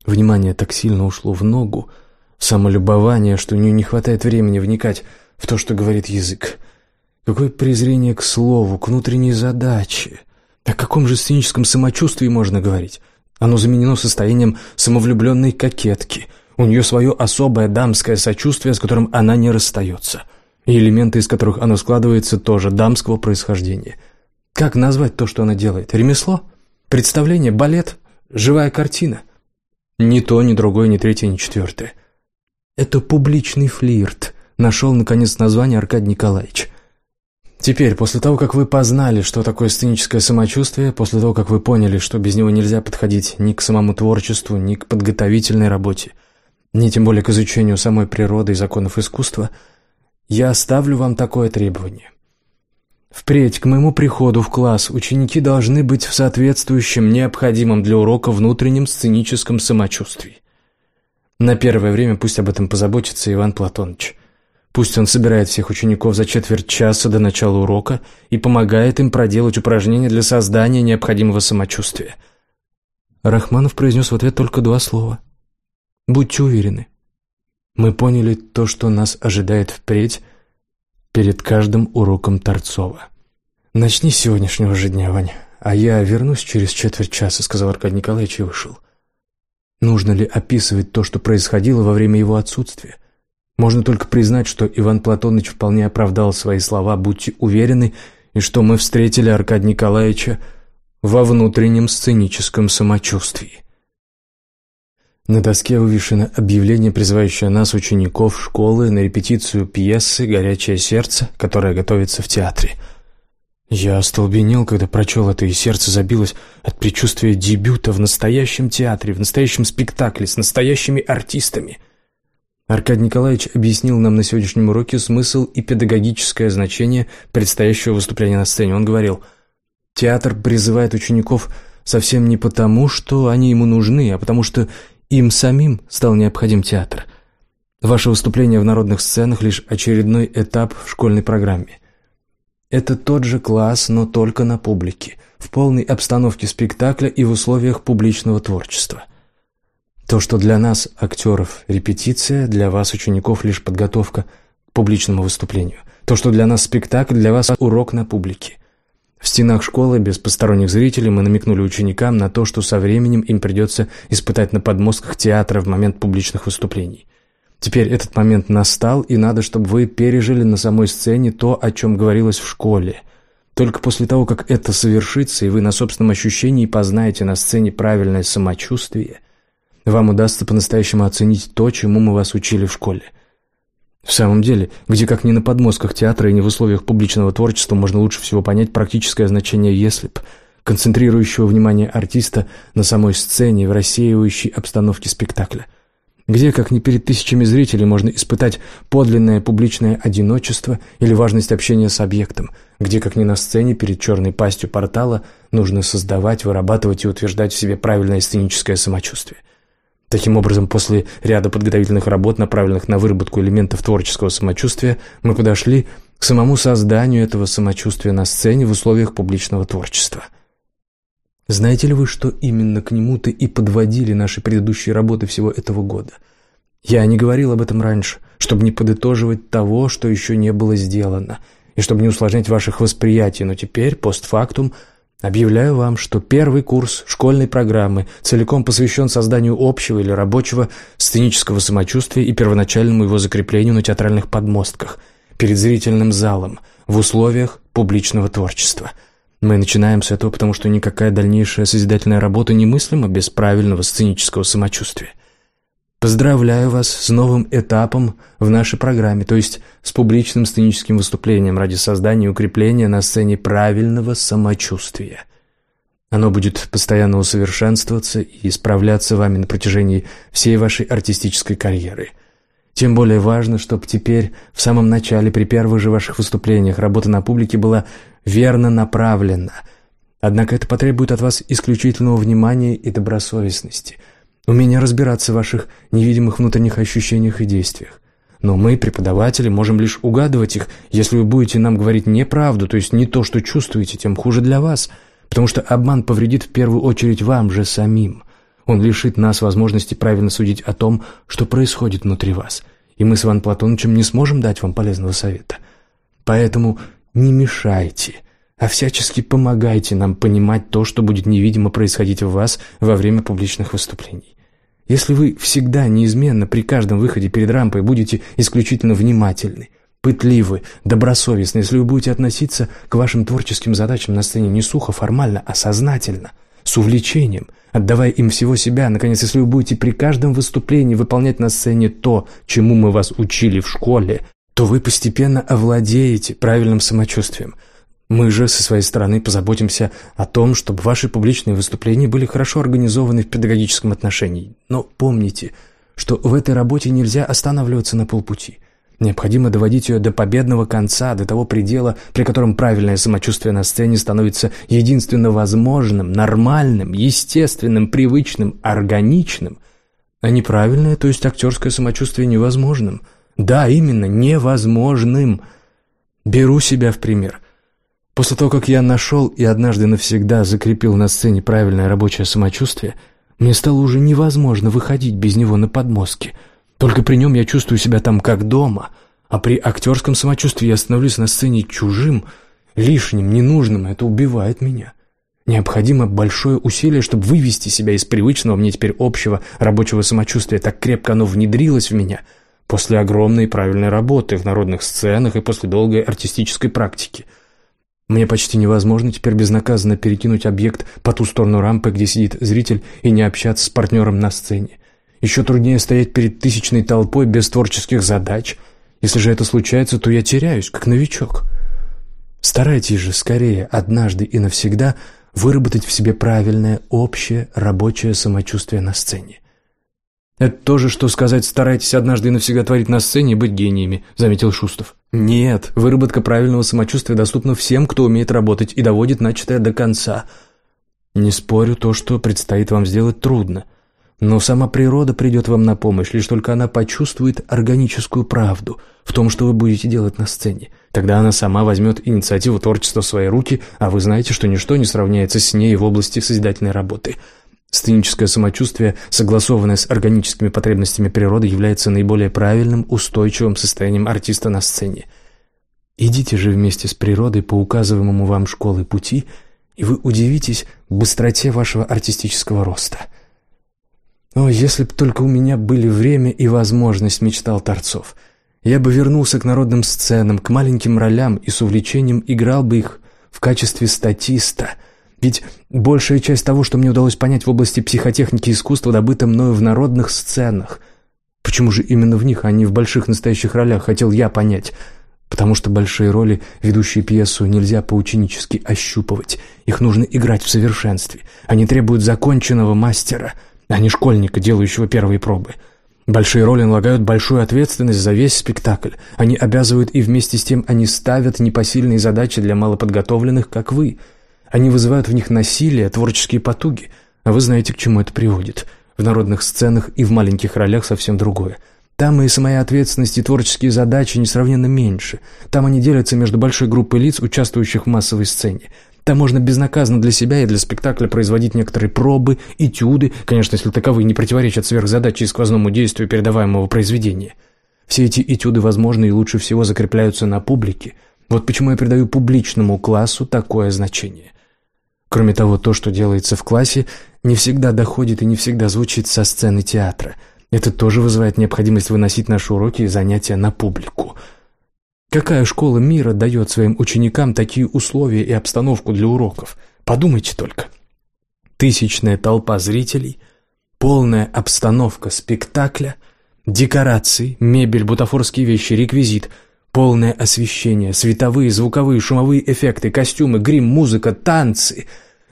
Внимание так сильно ушло в ногу, самолюбование, что у нее не хватает времени вникать в то, что говорит язык. Какое презрение к слову, к внутренней задаче. О каком же сценическом самочувствии можно говорить? Оно заменено состоянием самовлюбленной кокетки. У нее свое особое дамское сочувствие, с которым она не расстается. И элементы, из которых оно складывается, тоже дамского происхождения. Как назвать то, что она делает? Ремесло? Представление? Балет? Живая картина? Ни то, ни другое, ни третье, ни четвертое. Это публичный флирт. Нашел, наконец, название Аркадий Николаевич. Теперь, после того, как вы познали, что такое сценическое самочувствие, после того, как вы поняли, что без него нельзя подходить ни к самому творчеству, ни к подготовительной работе, ни тем более к изучению самой природы и законов искусства, я оставлю вам такое требование. Впредь, к моему приходу в класс, ученики должны быть в соответствующем, необходимом для урока внутреннем сценическом самочувствии. На первое время пусть об этом позаботится Иван Платонович. Пусть он собирает всех учеников за четверть часа до начала урока и помогает им проделать упражнения для создания необходимого самочувствия. Рахманов произнес в ответ только два слова. «Будьте уверены. Мы поняли то, что нас ожидает впредь, перед каждым уроком Торцова. «Начни с сегодняшнего же дня, Ваня, а я вернусь через четверть часа», — сказал Аркадий Николаевич и вышел. Нужно ли описывать то, что происходило во время его отсутствия? Можно только признать, что Иван Платоныч вполне оправдал свои слова, будьте уверены, и что мы встретили Аркадия Николаевича во внутреннем сценическом самочувствии. На доске вывешено объявление, призывающее нас, учеников школы, на репетицию пьесы «Горячее сердце», которая готовится в театре. Я остолбенел, когда прочел это, и сердце забилось от предчувствия дебюта в настоящем театре, в настоящем спектакле, с настоящими артистами. Аркадий Николаевич объяснил нам на сегодняшнем уроке смысл и педагогическое значение предстоящего выступления на сцене. Он говорил, «Театр призывает учеников совсем не потому, что они ему нужны, а потому что им самим стал необходим театр. Ваше выступление в народных сценах – лишь очередной этап в школьной программе. Это тот же класс, но только на публике, в полной обстановке спектакля и в условиях публичного творчества. То, что для нас, актеров, репетиция, для вас, учеников, лишь подготовка к публичному выступлению. То, что для нас спектакль, для вас урок на публике – в стенах школы, без посторонних зрителей, мы намекнули ученикам на то, что со временем им придется испытать на подмостках театра в момент публичных выступлений. Теперь этот момент настал, и надо, чтобы вы пережили на самой сцене то, о чем говорилось в школе. Только после того, как это совершится, и вы на собственном ощущении познаете на сцене правильное самочувствие, вам удастся по-настоящему оценить то, чему мы вас учили в школе. В самом деле, где как ни на подмостках театра и не в условиях публичного творчества можно лучше всего понять практическое значение «если б», концентрирующего внимание артиста на самой сцене в рассеивающей обстановке спектакля. Где, как ни перед тысячами зрителей, можно испытать подлинное публичное одиночество или важность общения с объектом? Где, как ни на сцене, перед черной пастью портала, нужно создавать, вырабатывать и утверждать в себе правильное сценическое самочувствие? Таким образом, после ряда подготовительных работ, направленных на выработку элементов творческого самочувствия, мы подошли к самому созданию этого самочувствия на сцене в условиях публичного творчества. Знаете ли вы, что именно к нему-то и подводили наши предыдущие работы всего этого года? Я не говорил об этом раньше, чтобы не подытоживать того, что еще не было сделано, и чтобы не усложнять ваших восприятий, но теперь, постфактум, Объявляю вам, что первый курс школьной программы целиком посвящен созданию общего или рабочего сценического самочувствия и первоначальному его закреплению на театральных подмостках, перед зрительным залом, в условиях публичного творчества. Мы начинаем с этого, потому что никакая дальнейшая созидательная работа немыслима без правильного сценического самочувствия. Поздравляю вас с новым этапом в нашей программе, то есть с публичным сценическим выступлением ради создания и укрепления на сцене правильного самочувствия. Оно будет постоянно усовершенствоваться и исправляться вами на протяжении всей вашей артистической карьеры. Тем более важно, чтобы теперь, в самом начале, при первых же ваших выступлениях, работа на публике была верно направлена. Однако это потребует от вас исключительного внимания и добросовестности – умение разбираться в ваших невидимых внутренних ощущениях и действиях. Но мы, преподаватели, можем лишь угадывать их. Если вы будете нам говорить неправду, то есть не то, что чувствуете, тем хуже для вас, потому что обман повредит в первую очередь вам же самим. Он лишит нас возможности правильно судить о том, что происходит внутри вас, и мы с Иваном Платоновичем не сможем дать вам полезного совета. Поэтому не мешайте, а всячески помогайте нам понимать то, что будет невидимо происходить в вас во время публичных выступлений. Если вы всегда, неизменно, при каждом выходе перед рампой будете исключительно внимательны, пытливы, добросовестны, если вы будете относиться к вашим творческим задачам на сцене не сухо, формально, а сознательно, с увлечением, отдавая им всего себя, наконец, если вы будете при каждом выступлении выполнять на сцене то, чему мы вас учили в школе, то вы постепенно овладеете правильным самочувствием – мы же со своей стороны позаботимся о том, чтобы ваши публичные выступления были хорошо организованы в педагогическом отношении. Но помните, что в этой работе нельзя останавливаться на полпути. Необходимо доводить ее до победного конца, до того предела, при котором правильное самочувствие на сцене становится единственно возможным, нормальным, естественным, привычным, органичным, а неправильное, то есть актерское самочувствие невозможным. Да, именно, невозможным. Беру себя в пример – После того, как я нашел и однажды навсегда закрепил на сцене правильное рабочее самочувствие, мне стало уже невозможно выходить без него на подмостки. Только при нем я чувствую себя там как дома, а при актерском самочувствии я становлюсь на сцене чужим, лишним, ненужным, это убивает меня. Необходимо большое усилие, чтобы вывести себя из привычного мне теперь общего рабочего самочувствия, так крепко оно внедрилось в меня после огромной правильной работы в народных сценах и после долгой артистической практики – мне почти невозможно теперь безнаказанно перекинуть объект по ту сторону рампы, где сидит зритель, и не общаться с партнером на сцене. Еще труднее стоять перед тысячной толпой без творческих задач. Если же это случается, то я теряюсь, как новичок. Старайтесь же скорее, однажды и навсегда, выработать в себе правильное, общее, рабочее самочувствие на сцене. «Это то же, что сказать, старайтесь однажды и навсегда творить на сцене и быть гениями», — заметил Шустов. «Нет, выработка правильного самочувствия доступна всем, кто умеет работать и доводит начатое до конца. Не спорю, то, что предстоит вам сделать, трудно. Но сама природа придет вам на помощь, лишь только она почувствует органическую правду в том, что вы будете делать на сцене. Тогда она сама возьмет инициативу творчества в свои руки, а вы знаете, что ничто не сравняется с ней в области созидательной работы». Сценическое самочувствие, согласованное с органическими потребностями природы, является наиболее правильным, устойчивым состоянием артиста на сцене. Идите же вместе с природой по указываемому вам школой пути, и вы удивитесь быстроте вашего артистического роста. О, если б только у меня были время и возможность, мечтал Торцов. Я бы вернулся к народным сценам, к маленьким ролям и с увлечением играл бы их в качестве статиста — ведь большая часть того, что мне удалось понять в области психотехники искусства, добыта мною в народных сценах. Почему же именно в них, а не в больших настоящих ролях, хотел я понять? Потому что большие роли, ведущие пьесу, нельзя поученически ощупывать. Их нужно играть в совершенстве. Они требуют законченного мастера, а не школьника, делающего первые пробы. Большие роли налагают большую ответственность за весь спектакль. Они обязывают и вместе с тем они ставят непосильные задачи для малоподготовленных, как вы. Они вызывают в них насилие, творческие потуги. А вы знаете, к чему это приводит. В народных сценах и в маленьких ролях совсем другое. Там и самая ответственность и творческие задачи несравненно меньше. Там они делятся между большой группой лиц, участвующих в массовой сцене. Там можно безнаказанно для себя и для спектакля производить некоторые пробы, этюды, конечно, если таковые не противоречат сверхзадаче и сквозному действию передаваемого произведения. Все эти этюды возможны и лучше всего закрепляются на публике. Вот почему я придаю публичному классу такое значение. Кроме того, то, что делается в классе, не всегда доходит и не всегда звучит со сцены театра. Это тоже вызывает необходимость выносить наши уроки и занятия на публику – Какая школа мира дает своим ученикам такие условия и обстановку для уроков? Подумайте только. Тысячная толпа зрителей, полная обстановка спектакля, декорации, мебель, бутафорские вещи, реквизит, полное освещение, световые, звуковые, шумовые эффекты, костюмы, грим, музыка, танцы,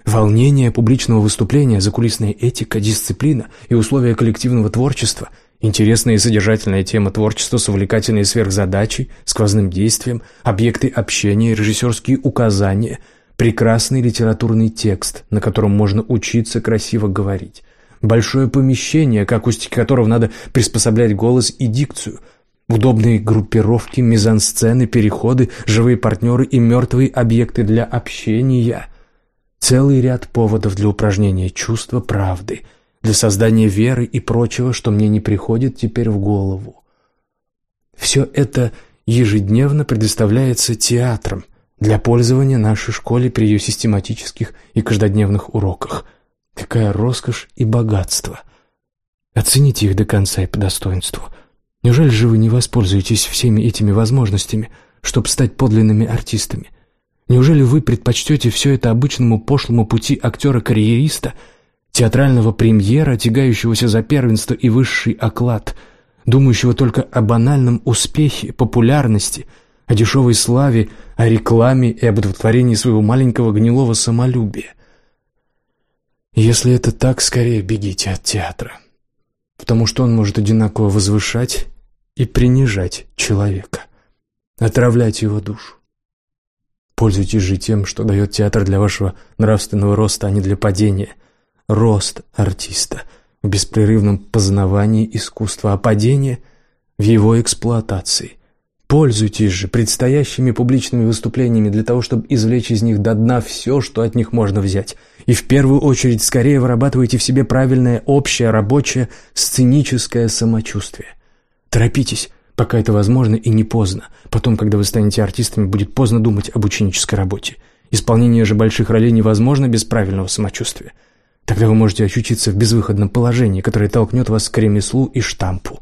волнение публичного выступления, закулисная этика, дисциплина и условия коллективного творчества – Интересная и содержательная тема творчества с увлекательной сверхзадачей, сквозным действием, объекты общения, режиссерские указания, прекрасный литературный текст, на котором можно учиться красиво говорить, большое помещение, к акустике которого надо приспособлять голос и дикцию, удобные группировки, мизансцены, переходы, живые партнеры и мертвые объекты для общения, целый ряд поводов для упражнения чувства правды – для создания веры и прочего, что мне не приходит теперь в голову. Все это ежедневно предоставляется театром для пользования нашей школе при ее систематических и каждодневных уроках. Какая роскошь и богатство! Оцените их до конца и по достоинству. Неужели же вы не воспользуетесь всеми этими возможностями, чтобы стать подлинными артистами? Неужели вы предпочтете все это обычному пошлому пути актера-карьериста – театрального премьера, тягающегося за первенство и высший оклад, думающего только о банальном успехе, популярности, о дешевой славе, о рекламе и об удовлетворении своего маленького гнилого самолюбия. Если это так, скорее бегите от театра, потому что он может одинаково возвышать и принижать человека, отравлять его душу. Пользуйтесь же тем, что дает театр для вашего нравственного роста, а не для падения – рост артиста в беспрерывном познавании искусства, а падение в его эксплуатации. Пользуйтесь же предстоящими публичными выступлениями для того, чтобы извлечь из них до дна все, что от них можно взять. И в первую очередь скорее вырабатывайте в себе правильное общее рабочее сценическое самочувствие. Торопитесь, пока это возможно и не поздно. Потом, когда вы станете артистами, будет поздно думать об ученической работе. Исполнение же больших ролей невозможно без правильного самочувствия. Тогда вы можете очутиться в безвыходном положении, которое толкнет вас к ремеслу и штампу.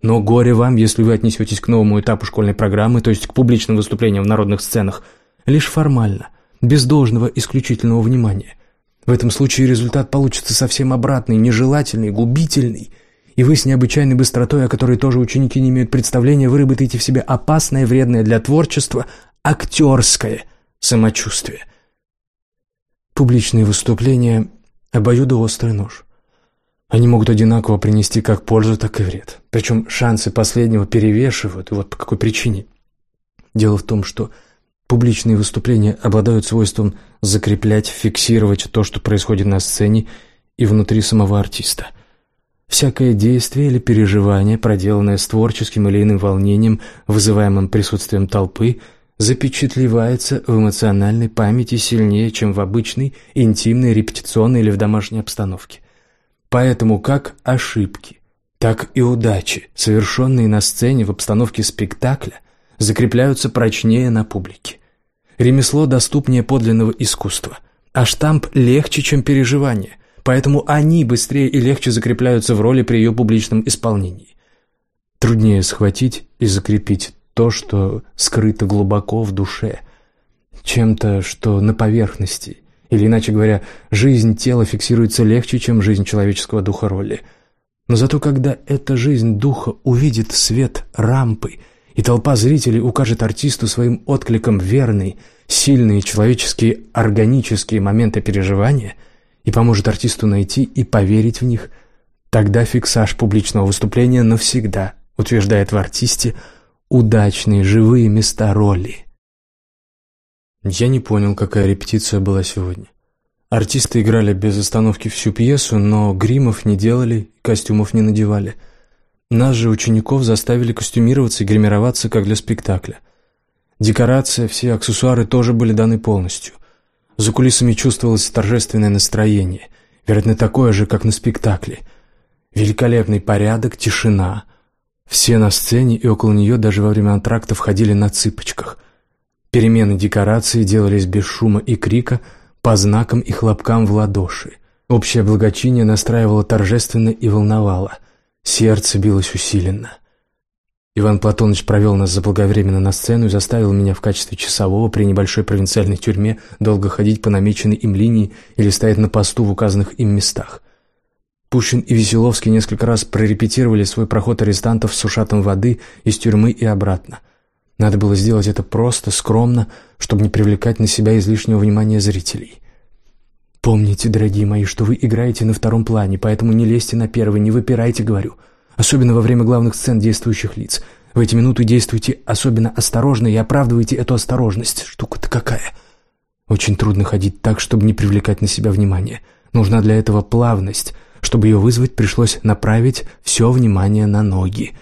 Но горе вам, если вы отнесетесь к новому этапу школьной программы, то есть к публичным выступлениям в народных сценах, лишь формально, без должного исключительного внимания. В этом случае результат получится совсем обратный, нежелательный, губительный, и вы с необычайной быстротой, о которой тоже ученики не имеют представления, выработаете в себе опасное, вредное для творчества, актерское самочувствие. Публичные выступления Обоюдоострый нож. Они могут одинаково принести как пользу, так и вред. Причем шансы последнего перевешивают, и вот по какой причине. Дело в том, что публичные выступления обладают свойством закреплять, фиксировать то, что происходит на сцене и внутри самого артиста. Всякое действие или переживание, проделанное с творческим или иным волнением, вызываемым присутствием толпы – запечатлевается в эмоциональной памяти сильнее, чем в обычной, интимной, репетиционной или в домашней обстановке. Поэтому как ошибки, так и удачи, совершенные на сцене в обстановке спектакля, закрепляются прочнее на публике. Ремесло доступнее подлинного искусства, а штамп легче, чем переживание, поэтому они быстрее и легче закрепляются в роли при ее публичном исполнении. Труднее схватить и закрепить то, что скрыто глубоко в душе, чем-то, что на поверхности. Или, иначе говоря, жизнь тела фиксируется легче, чем жизнь человеческого духа роли. Но зато когда эта жизнь духа увидит свет рампы, и толпа зрителей укажет артисту своим откликом верные, сильные человеческие органические моменты переживания и поможет артисту найти и поверить в них, Тогда фиксаж публичного выступления навсегда утверждает в артисте удачные живые места роли. Я не понял, какая репетиция была сегодня. Артисты играли без остановки всю пьесу, но гримов не делали, костюмов не надевали. Нас же, учеников, заставили костюмироваться и гримироваться, как для спектакля. Декорация, все аксессуары тоже были даны полностью. За кулисами чувствовалось торжественное настроение, вероятно, такое же, как на спектакле. Великолепный порядок, тишина. Все на сцене и около нее даже во время антракта входили на цыпочках. Перемены декорации делались без шума и крика – по знакам и хлопкам в ладоши. Общее благочиние настраивало торжественно и волновало. Сердце билось усиленно. Иван Платоныч провел нас заблаговременно на сцену и заставил меня в качестве часового при небольшой провинциальной тюрьме долго ходить по намеченной им линии или стоять на посту в указанных им местах. Пущин и Веселовский несколько раз прорепетировали свой проход арестантов с ушатом воды из тюрьмы и обратно. Надо было сделать это просто, скромно, чтобы не привлекать на себя излишнего внимания зрителей. Помните, дорогие мои, что вы играете на втором плане, поэтому не лезьте на первый, не выпирайте, говорю. Особенно во время главных сцен действующих лиц. В эти минуты действуйте особенно осторожно и оправдывайте эту осторожность. Штука-то какая. Очень трудно ходить так, чтобы не привлекать на себя внимание. Нужна для этого плавность. Чтобы ее вызвать, пришлось направить все внимание на ноги.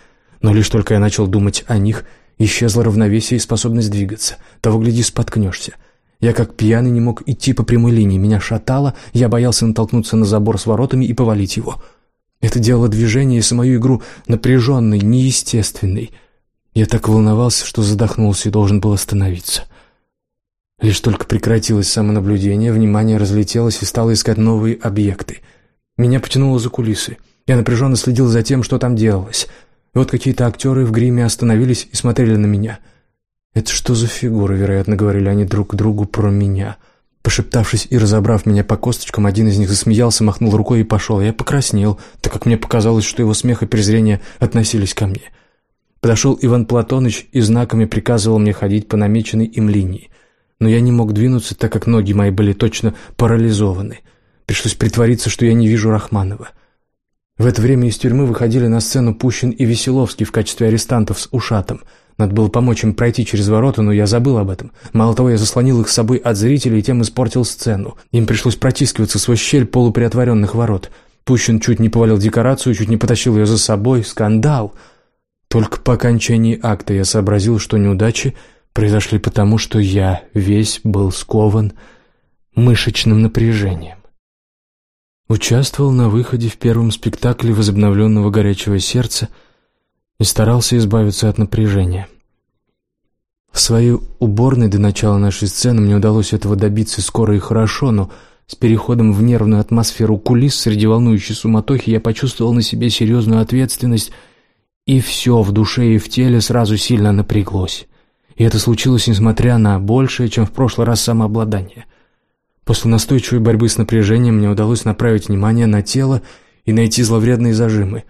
Но лишь только я начал думать о них – Исчезло равновесие и способность двигаться. Того, гляди, споткнешься. Я как пьяный не мог идти по прямой линии. Меня шатало, я боялся натолкнуться на забор с воротами и повалить его. Это делало движение и самую игру напряженной, неестественной. Я так волновался, что задохнулся и должен был остановиться. Лишь только прекратилось самонаблюдение, внимание разлетелось и стало искать новые объекты. Меня потянуло за кулисы. Я напряженно следил за тем, что там делалось — и вот какие-то актеры в гриме остановились и смотрели на меня. «Это что за фигуры?» — вероятно, говорили они друг другу про меня. Пошептавшись и разобрав меня по косточкам, один из них засмеялся, махнул рукой и пошел. Я покраснел, так как мне показалось, что его смех и презрение относились ко мне. Подошел Иван Платоныч и знаками приказывал мне ходить по намеченной им линии. Но я не мог двинуться, так как ноги мои были точно парализованы. Пришлось притвориться, что я не вижу Рахманова. В это время из тюрьмы выходили на сцену Пущин и Веселовский в качестве арестантов с ушатом. Надо было помочь им пройти через ворота, но я забыл об этом. Мало того, я заслонил их с собой от зрителей и тем испортил сцену. Им пришлось протискиваться сквозь щель полуприотворенных ворот. Пущин чуть не повалил декорацию, чуть не потащил ее за собой. Скандал! Только по окончании акта я сообразил, что неудачи произошли потому, что я весь был скован мышечным напряжением. Участвовал на выходе в первом спектакле возобновленного «Горячего сердца» и старался избавиться от напряжения. В своей уборной до начала нашей сцены мне удалось этого добиться скоро и хорошо, но с переходом в нервную атмосферу кулис среди волнующей суматохи я почувствовал на себе серьезную ответственность, и все в душе и в теле сразу сильно напряглось. И это случилось несмотря на большее, чем в прошлый раз самообладание. После настойчивой борьбы с напряжением мне удалось направить внимание на тело и найти зловредные зажимы.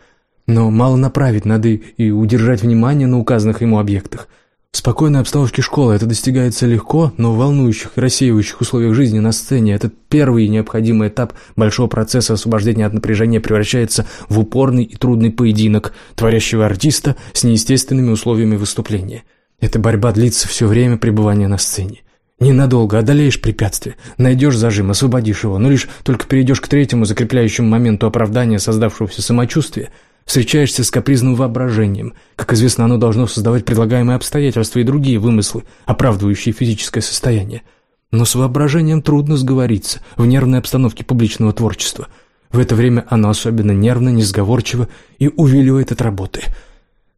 Но мало направить, надо и удержать внимание на указанных ему объектах. В спокойной обстановке школы это достигается легко, но в волнующих и рассеивающих условиях жизни на сцене этот первый необходимый этап большого процесса освобождения от напряжения превращается в упорный и трудный поединок творящего артиста с неестественными условиями выступления. Эта борьба длится все время пребывания на сцене. Ненадолго одолеешь препятствие, найдешь зажим, освободишь его, но лишь только перейдешь к третьему закрепляющему моменту оправдания создавшегося самочувствия, встречаешься с капризным воображением. Как известно, оно должно создавать предлагаемые обстоятельства и другие вымыслы, оправдывающие физическое состояние. Но с воображением трудно сговориться в нервной обстановке публичного творчества. В это время оно особенно нервно, несговорчиво и увиливает от работы.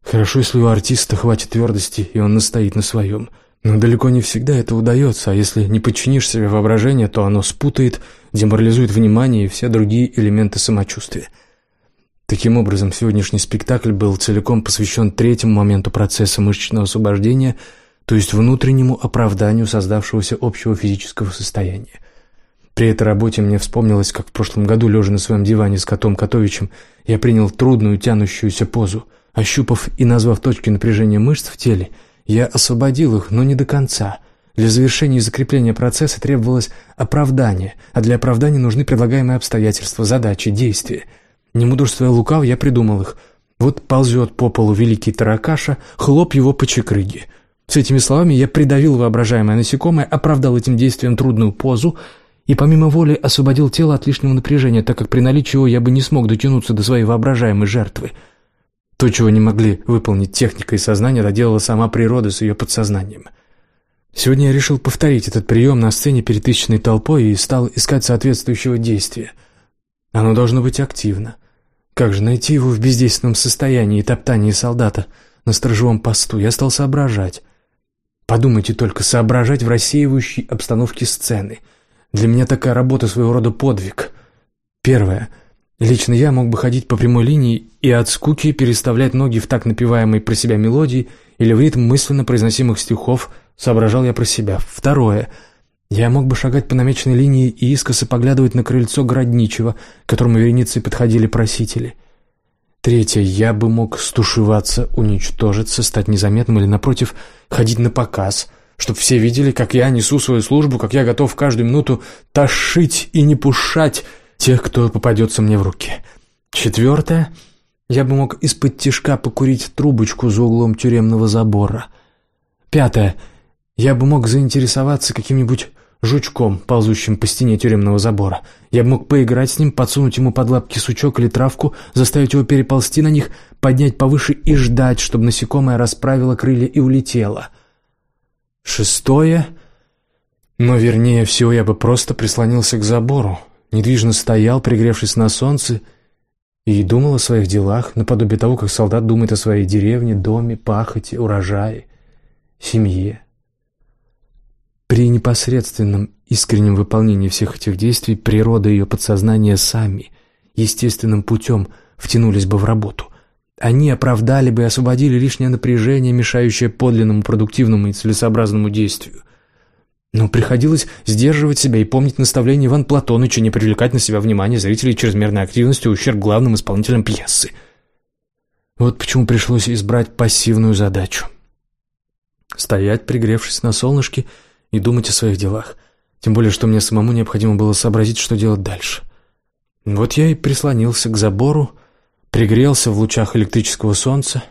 Хорошо, если у артиста хватит твердости, и он настоит на своем – но далеко не всегда это удается, а если не подчинишь себе воображение, то оно спутает, деморализует внимание и все другие элементы самочувствия. Таким образом, сегодняшний спектакль был целиком посвящен третьему моменту процесса мышечного освобождения, то есть внутреннему оправданию создавшегося общего физического состояния. При этой работе мне вспомнилось, как в прошлом году, лежа на своем диване с котом Котовичем, я принял трудную тянущуюся позу. Ощупав и назвав точки напряжения мышц в теле – я освободил их, но не до конца. Для завершения и закрепления процесса требовалось оправдание, а для оправдания нужны предлагаемые обстоятельства, задачи, действия. Не мудрствуя лукав, я придумал их. Вот ползет по полу великий таракаша, хлоп его по чекрыге. С этими словами я придавил воображаемое насекомое, оправдал этим действием трудную позу и помимо воли освободил тело от лишнего напряжения, так как при наличии его я бы не смог дотянуться до своей воображаемой жертвы. То, чего не могли выполнить техника и сознание, доделала сама природа с ее подсознанием. Сегодня я решил повторить этот прием на сцене перед тысячной толпой и стал искать соответствующего действия. Оно должно быть активно. Как же найти его в бездейственном состоянии и топтании солдата на сторожевом посту? Я стал соображать. Подумайте только, соображать в рассеивающей обстановке сцены. Для меня такая работа своего рода подвиг. Первое. Лично я мог бы ходить по прямой линии и от скуки переставлять ноги в так напеваемой про себя мелодии или в ритм мысленно произносимых стихов – Соображал я про себя. Второе. Я мог бы шагать по намеченной линии и искоса поглядывать на крыльцо Городничего, к которому вереницей подходили просители. Третье. Я бы мог стушеваться, уничтожиться, стать незаметным или, напротив, ходить на показ, чтобы все видели, как я несу свою службу, как я готов каждую минуту тошить и не пушать тех, кто попадется мне в руки. Четвертое. Я бы мог из-под тишка покурить трубочку за углом тюремного забора. Пятое. Я бы мог заинтересоваться каким-нибудь жучком, ползущим по стене тюремного забора. Я бы мог поиграть с ним, подсунуть ему под лапки сучок или травку, заставить его переползти на них, поднять повыше и ждать, чтобы насекомое расправило крылья и улетело. Шестое. Но вернее всего я бы просто прислонился к забору, недвижно стоял, пригревшись на солнце, и думал о своих делах, наподобие того, как солдат думает о своей деревне, доме, пахоте, урожае, семье. При непосредственном искреннем выполнении всех этих действий природа и ее подсознание сами, естественным путем, втянулись бы в работу. Они оправдали бы и освободили лишнее напряжение, мешающее подлинному, продуктивному и целесообразному действию. Но приходилось сдерживать себя и помнить наставление Ивана Платоныча не привлекать на себя внимание зрителей чрезмерной активностью ущерб главным исполнителям пьесы. Вот почему пришлось избрать пассивную задачу. Стоять, пригревшись на солнышке, и думать о своих делах. Тем более, что мне самому необходимо было сообразить, что делать дальше. Вот я и прислонился к забору, пригрелся в лучах электрического солнца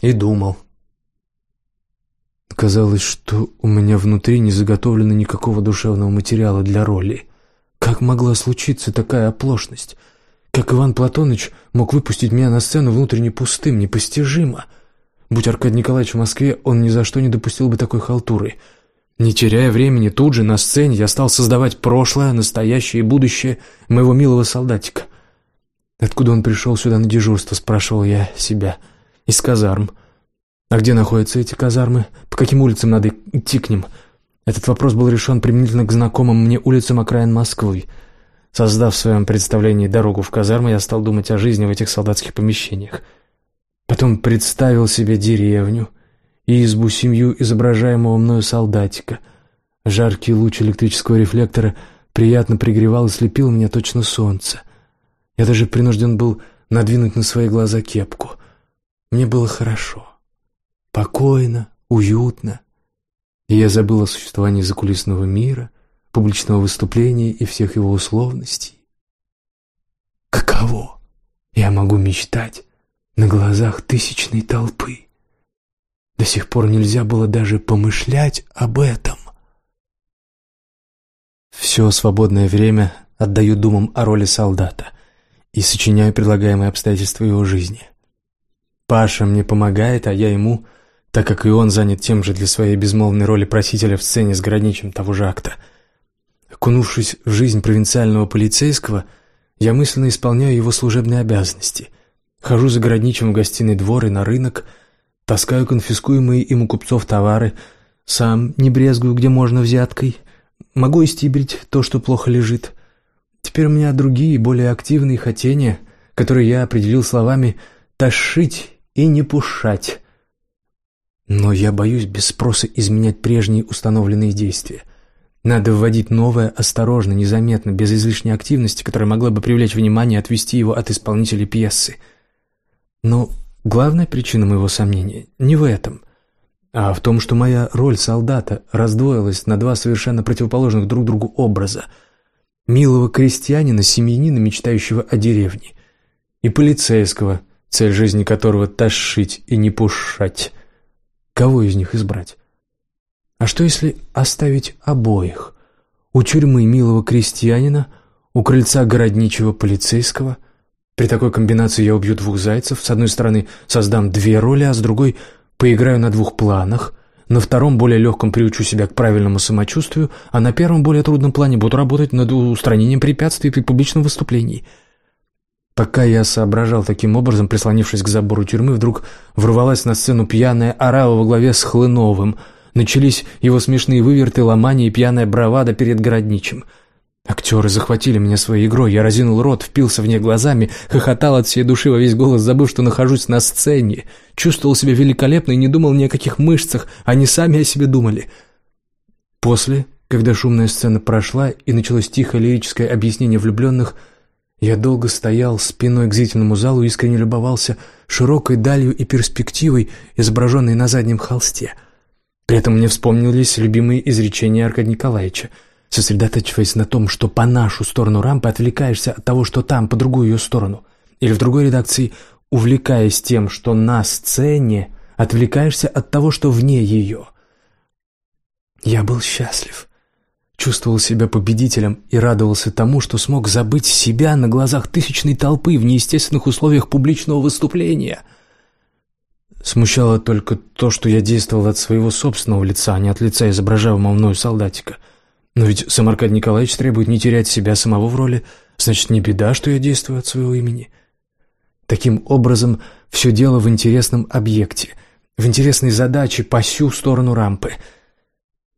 и думал. Казалось, что у меня внутри не заготовлено никакого душевного материала для роли. Как могла случиться такая оплошность? Как Иван Платоныч мог выпустить меня на сцену внутренне пустым, непостижимо? Будь Аркадий Николаевич в Москве, он ни за что не допустил бы такой халтуры — не теряя времени, тут же на сцене я стал создавать прошлое, настоящее и будущее моего милого солдатика. Откуда он пришел сюда на дежурство, спрашивал я себя. Из казарм. А где находятся эти казармы? По каким улицам надо идти к ним? Этот вопрос был решен применительно к знакомым мне улицам окраин Москвы. Создав в своем представлении дорогу в казармы, я стал думать о жизни в этих солдатских помещениях. Потом представил себе деревню, и избу-семью изображаемого мною солдатика. Жаркий луч электрического рефлектора приятно пригревал и слепил меня точно солнце. Я даже принужден был надвинуть на свои глаза кепку. Мне было хорошо, покойно, уютно. И я забыл о существовании закулисного мира, публичного выступления и всех его условностей. Каково я могу мечтать на глазах тысячной толпы? До сих пор нельзя было даже помышлять об этом. Все свободное время отдаю думам о роли солдата и сочиняю предлагаемые обстоятельства его жизни. Паша мне помогает, а я ему, так как и он занят тем же для своей безмолвной роли просителя в сцене с городничим того же акта. Окунувшись в жизнь провинциального полицейского, я мысленно исполняю его служебные обязанности. Хожу за городничим в гостиный двор и на рынок – Таскаю конфискуемые им у купцов товары, сам не брезгую, где можно взяткой. Могу истибрить то, что плохо лежит. Теперь у меня другие, более активные хотения, которые я определил словами «тошить» и «не пушать». Но я боюсь без спроса изменять прежние установленные действия. Надо вводить новое осторожно, незаметно, без излишней активности, которая могла бы привлечь внимание отвести его от исполнителей пьесы. Но Главная причина моего сомнения не в этом, а в том, что моя роль солдата раздвоилась на два совершенно противоположных друг другу образа. Милого крестьянина, семьянина, мечтающего о деревне, и полицейского, цель жизни которого — тащить и не пушать. Кого из них избрать? А что если оставить обоих? У тюрьмы милого крестьянина, у крыльца городничего полицейского. При такой комбинации я убью двух зайцев. С одной стороны, создам две роли, а с другой — поиграю на двух планах. На втором, более легком, приучу себя к правильному самочувствию, а на первом, более трудном плане буду работать над устранением препятствий при публичном выступлении. Пока я соображал таким образом, прислонившись к забору тюрьмы, вдруг ворвалась на сцену пьяная орава во главе с Хлыновым — Начались его смешные выверты, ломания и пьяная бравада перед городничим. Актеры захватили меня своей игрой, я разинул рот, впился в них глазами, хохотал от всей души во весь голос, забыв, что нахожусь на сцене. Чувствовал себя великолепно и не думал ни о каких мышцах, они сами о себе думали. После, когда шумная сцена прошла и началось тихое лирическое объяснение влюбленных, я долго стоял спиной к зрительному залу и искренне любовался широкой далью и перспективой, изображенной на заднем холсте — при этом мне вспомнились любимые изречения Аркадия Николаевича. Сосредотачиваясь на том, что по нашу сторону рампы отвлекаешься от того, что там, по другую ее сторону. Или в другой редакции, увлекаясь тем, что на сцене, отвлекаешься от того, что вне ее. Я был счастлив. Чувствовал себя победителем и радовался тому, что смог забыть себя на глазах тысячной толпы в неестественных условиях публичного выступления — Смущало только то, что я действовал от своего собственного лица, а не от лица изображаемого мною солдатика. Но ведь сам Аркадий Николаевич требует не терять себя самого в роли, значит, не беда, что я действую от своего имени. Таким образом, все дело в интересном объекте, в интересной задаче по сю сторону рампы.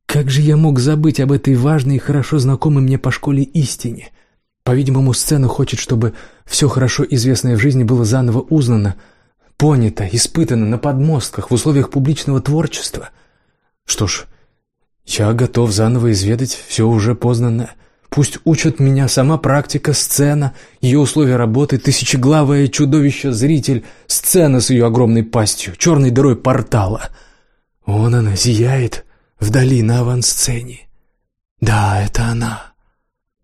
Как же я мог забыть об этой важной и хорошо знакомой мне по школе истине? По-видимому, сцена хочет, чтобы все хорошо известное в жизни было заново узнано — понято, испытано на подмостках в условиях публичного творчества. Что ж, я готов заново изведать все уже познанное. Пусть учат меня сама практика, сцена, ее условия работы, тысячеглавое чудовище, зритель, сцена с ее огромной пастью, черной дырой портала. Вон она зияет вдали на авансцене. Да, это она.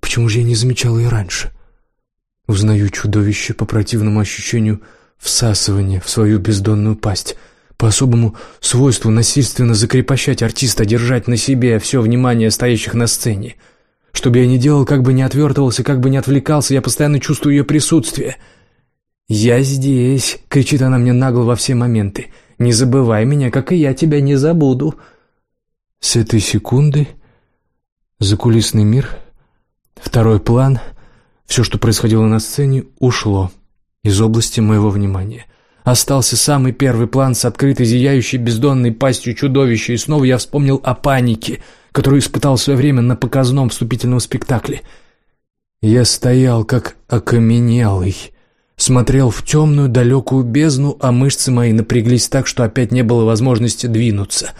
Почему же я не замечал ее раньше? Узнаю чудовище по противному ощущению – всасывание в свою бездонную пасть, по особому свойству насильственно закрепощать артиста, держать на себе все внимание стоящих на сцене. Что бы я ни делал, как бы ни отвертывался, как бы ни отвлекался, я постоянно чувствую ее присутствие. «Я здесь!» — кричит она мне нагло во все моменты. «Не забывай меня, как и я тебя не забуду!» С этой секунды закулисный мир, второй план, все, что происходило на сцене, ушло из области моего внимания. Остался самый первый план с открытой зияющей бездонной пастью чудовища, и снова я вспомнил о панике, которую испытал в свое время на показном вступительном спектакле. Я стоял как окаменелый, смотрел в темную далекую бездну, а мышцы мои напряглись так, что опять не было возможности двинуться.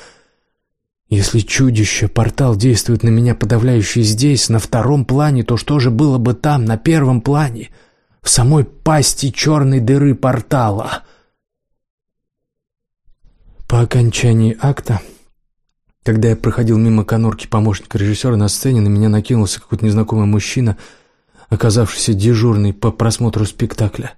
Если чудище, портал действует на меня подавляюще здесь, на втором плане, то что же было бы там, на первом плане — в самой пасти черной дыры портала. По окончании акта, когда я проходил мимо конурки помощника режиссера на сцене, на меня накинулся какой-то незнакомый мужчина, оказавшийся дежурный по просмотру спектакля.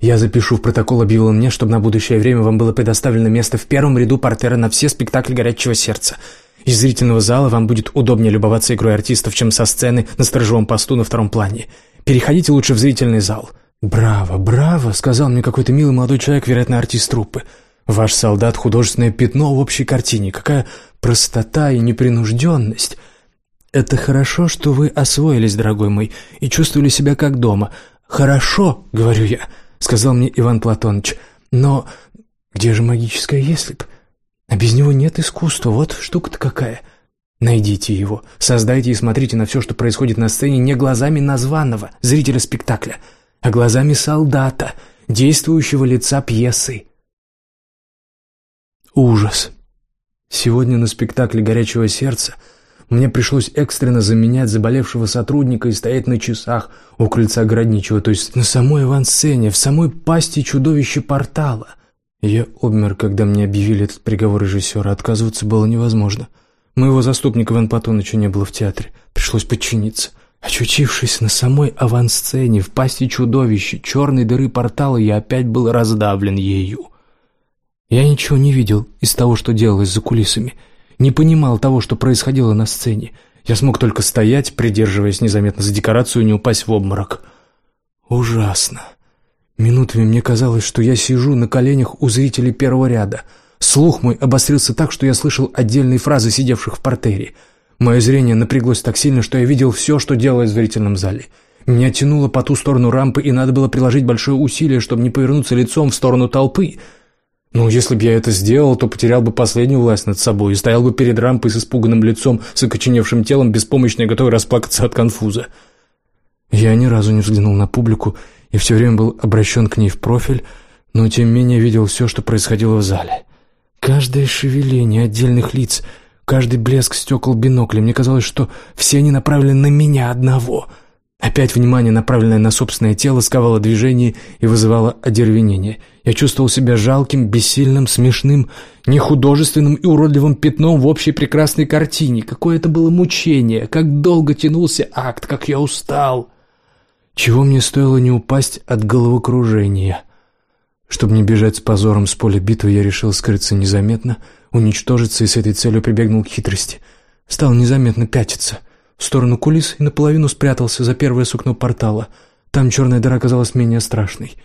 «Я запишу в протокол», — объявил мне, чтобы на будущее время вам было предоставлено место в первом ряду портера на все спектакли «Горячего сердца». Из зрительного зала вам будет удобнее любоваться игрой артистов, чем со сцены на сторожевом посту на втором плане. Переходите лучше в зрительный зал». «Браво, браво!» — сказал мне какой-то милый молодой человек, вероятно, артист труппы. «Ваш солдат — художественное пятно в общей картине. Какая простота и непринужденность!» «Это хорошо, что вы освоились, дорогой мой, и чувствовали себя как дома. Хорошо, — говорю я, — сказал мне Иван Платоныч. Но где же магическое «если б»? А без него нет искусства, вот штука-то какая. Найдите его, создайте и смотрите на все, что происходит на сцене не глазами названного, зрителя спектакля, а глазами солдата, действующего лица пьесы. Ужас. Сегодня на спектакле «Горячего сердца» мне пришлось экстренно заменять заболевшего сотрудника и стоять на часах у крыльца городничего, то есть на самой авансцене, в самой пасти чудовища портала. Я обмер, когда мне объявили этот приговор режиссера, отказываться было невозможно — Моего заступника Иван Платоновича не было в театре. Пришлось подчиниться. Очутившись на самой авансцене, в пасти чудовища, черной дыры портала, я опять был раздавлен ею. Я ничего не видел из того, что делалось за кулисами, не понимал того, что происходило на сцене. Я смог только стоять, придерживаясь незаметно за декорацию не упасть в обморок. Ужасно. Минутами мне казалось, что я сижу на коленях у зрителей первого ряда. Слух мой обострился так, что я слышал отдельные фразы сидевших в портере — Мое зрение напряглось так сильно, что я видел все, что делалось в зрительном зале. Меня тянуло по ту сторону рампы, и надо было приложить большое усилие, чтобы не повернуться лицом в сторону толпы. Ну, если бы я это сделал, то потерял бы последнюю власть над собой и стоял бы перед рампой с испуганным лицом, с окоченевшим телом, беспомощно и готовый расплакаться от конфуза. Я ни разу не взглянул на публику и все время был обращен к ней в профиль, но тем не менее видел все, что происходило в зале. Каждое шевеление отдельных лиц — Каждый блеск стекол бинокля. Мне казалось, что все они направлены на меня одного. Опять внимание, направленное на собственное тело, сковало движение и вызывало одервенение. Я чувствовал себя жалким, бессильным, смешным, нехудожественным и уродливым пятном в общей прекрасной картине. Какое это было мучение, как долго тянулся акт, как я устал. Чего мне стоило не упасть от головокружения. Чтобы не бежать с позором с поля битвы, я решил скрыться незаметно — уничтожиться и с этой целью прибегнул к хитрости. Стал незаметно пятиться в сторону кулис и наполовину спрятался за первое сукно портала. Там черная дыра казалась менее страшной.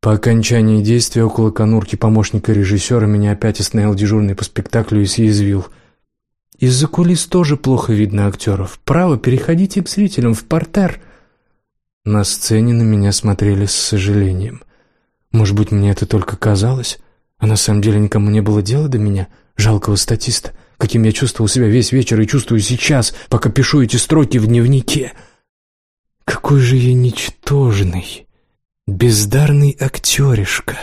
По окончании действия около конурки помощника режиссера меня опять остановил дежурный по спектаклю и съязвил. «Из-за кулис тоже плохо видно актеров. Право, переходите к зрителям в портер». На сцене на меня смотрели с сожалением. Может быть, мне это только казалось? А на самом деле никому не было дела до меня, жалкого статиста, каким я чувствовал себя весь вечер и чувствую сейчас, пока пишу эти строки в дневнике. Какой же я ничтожный, бездарный актеришка.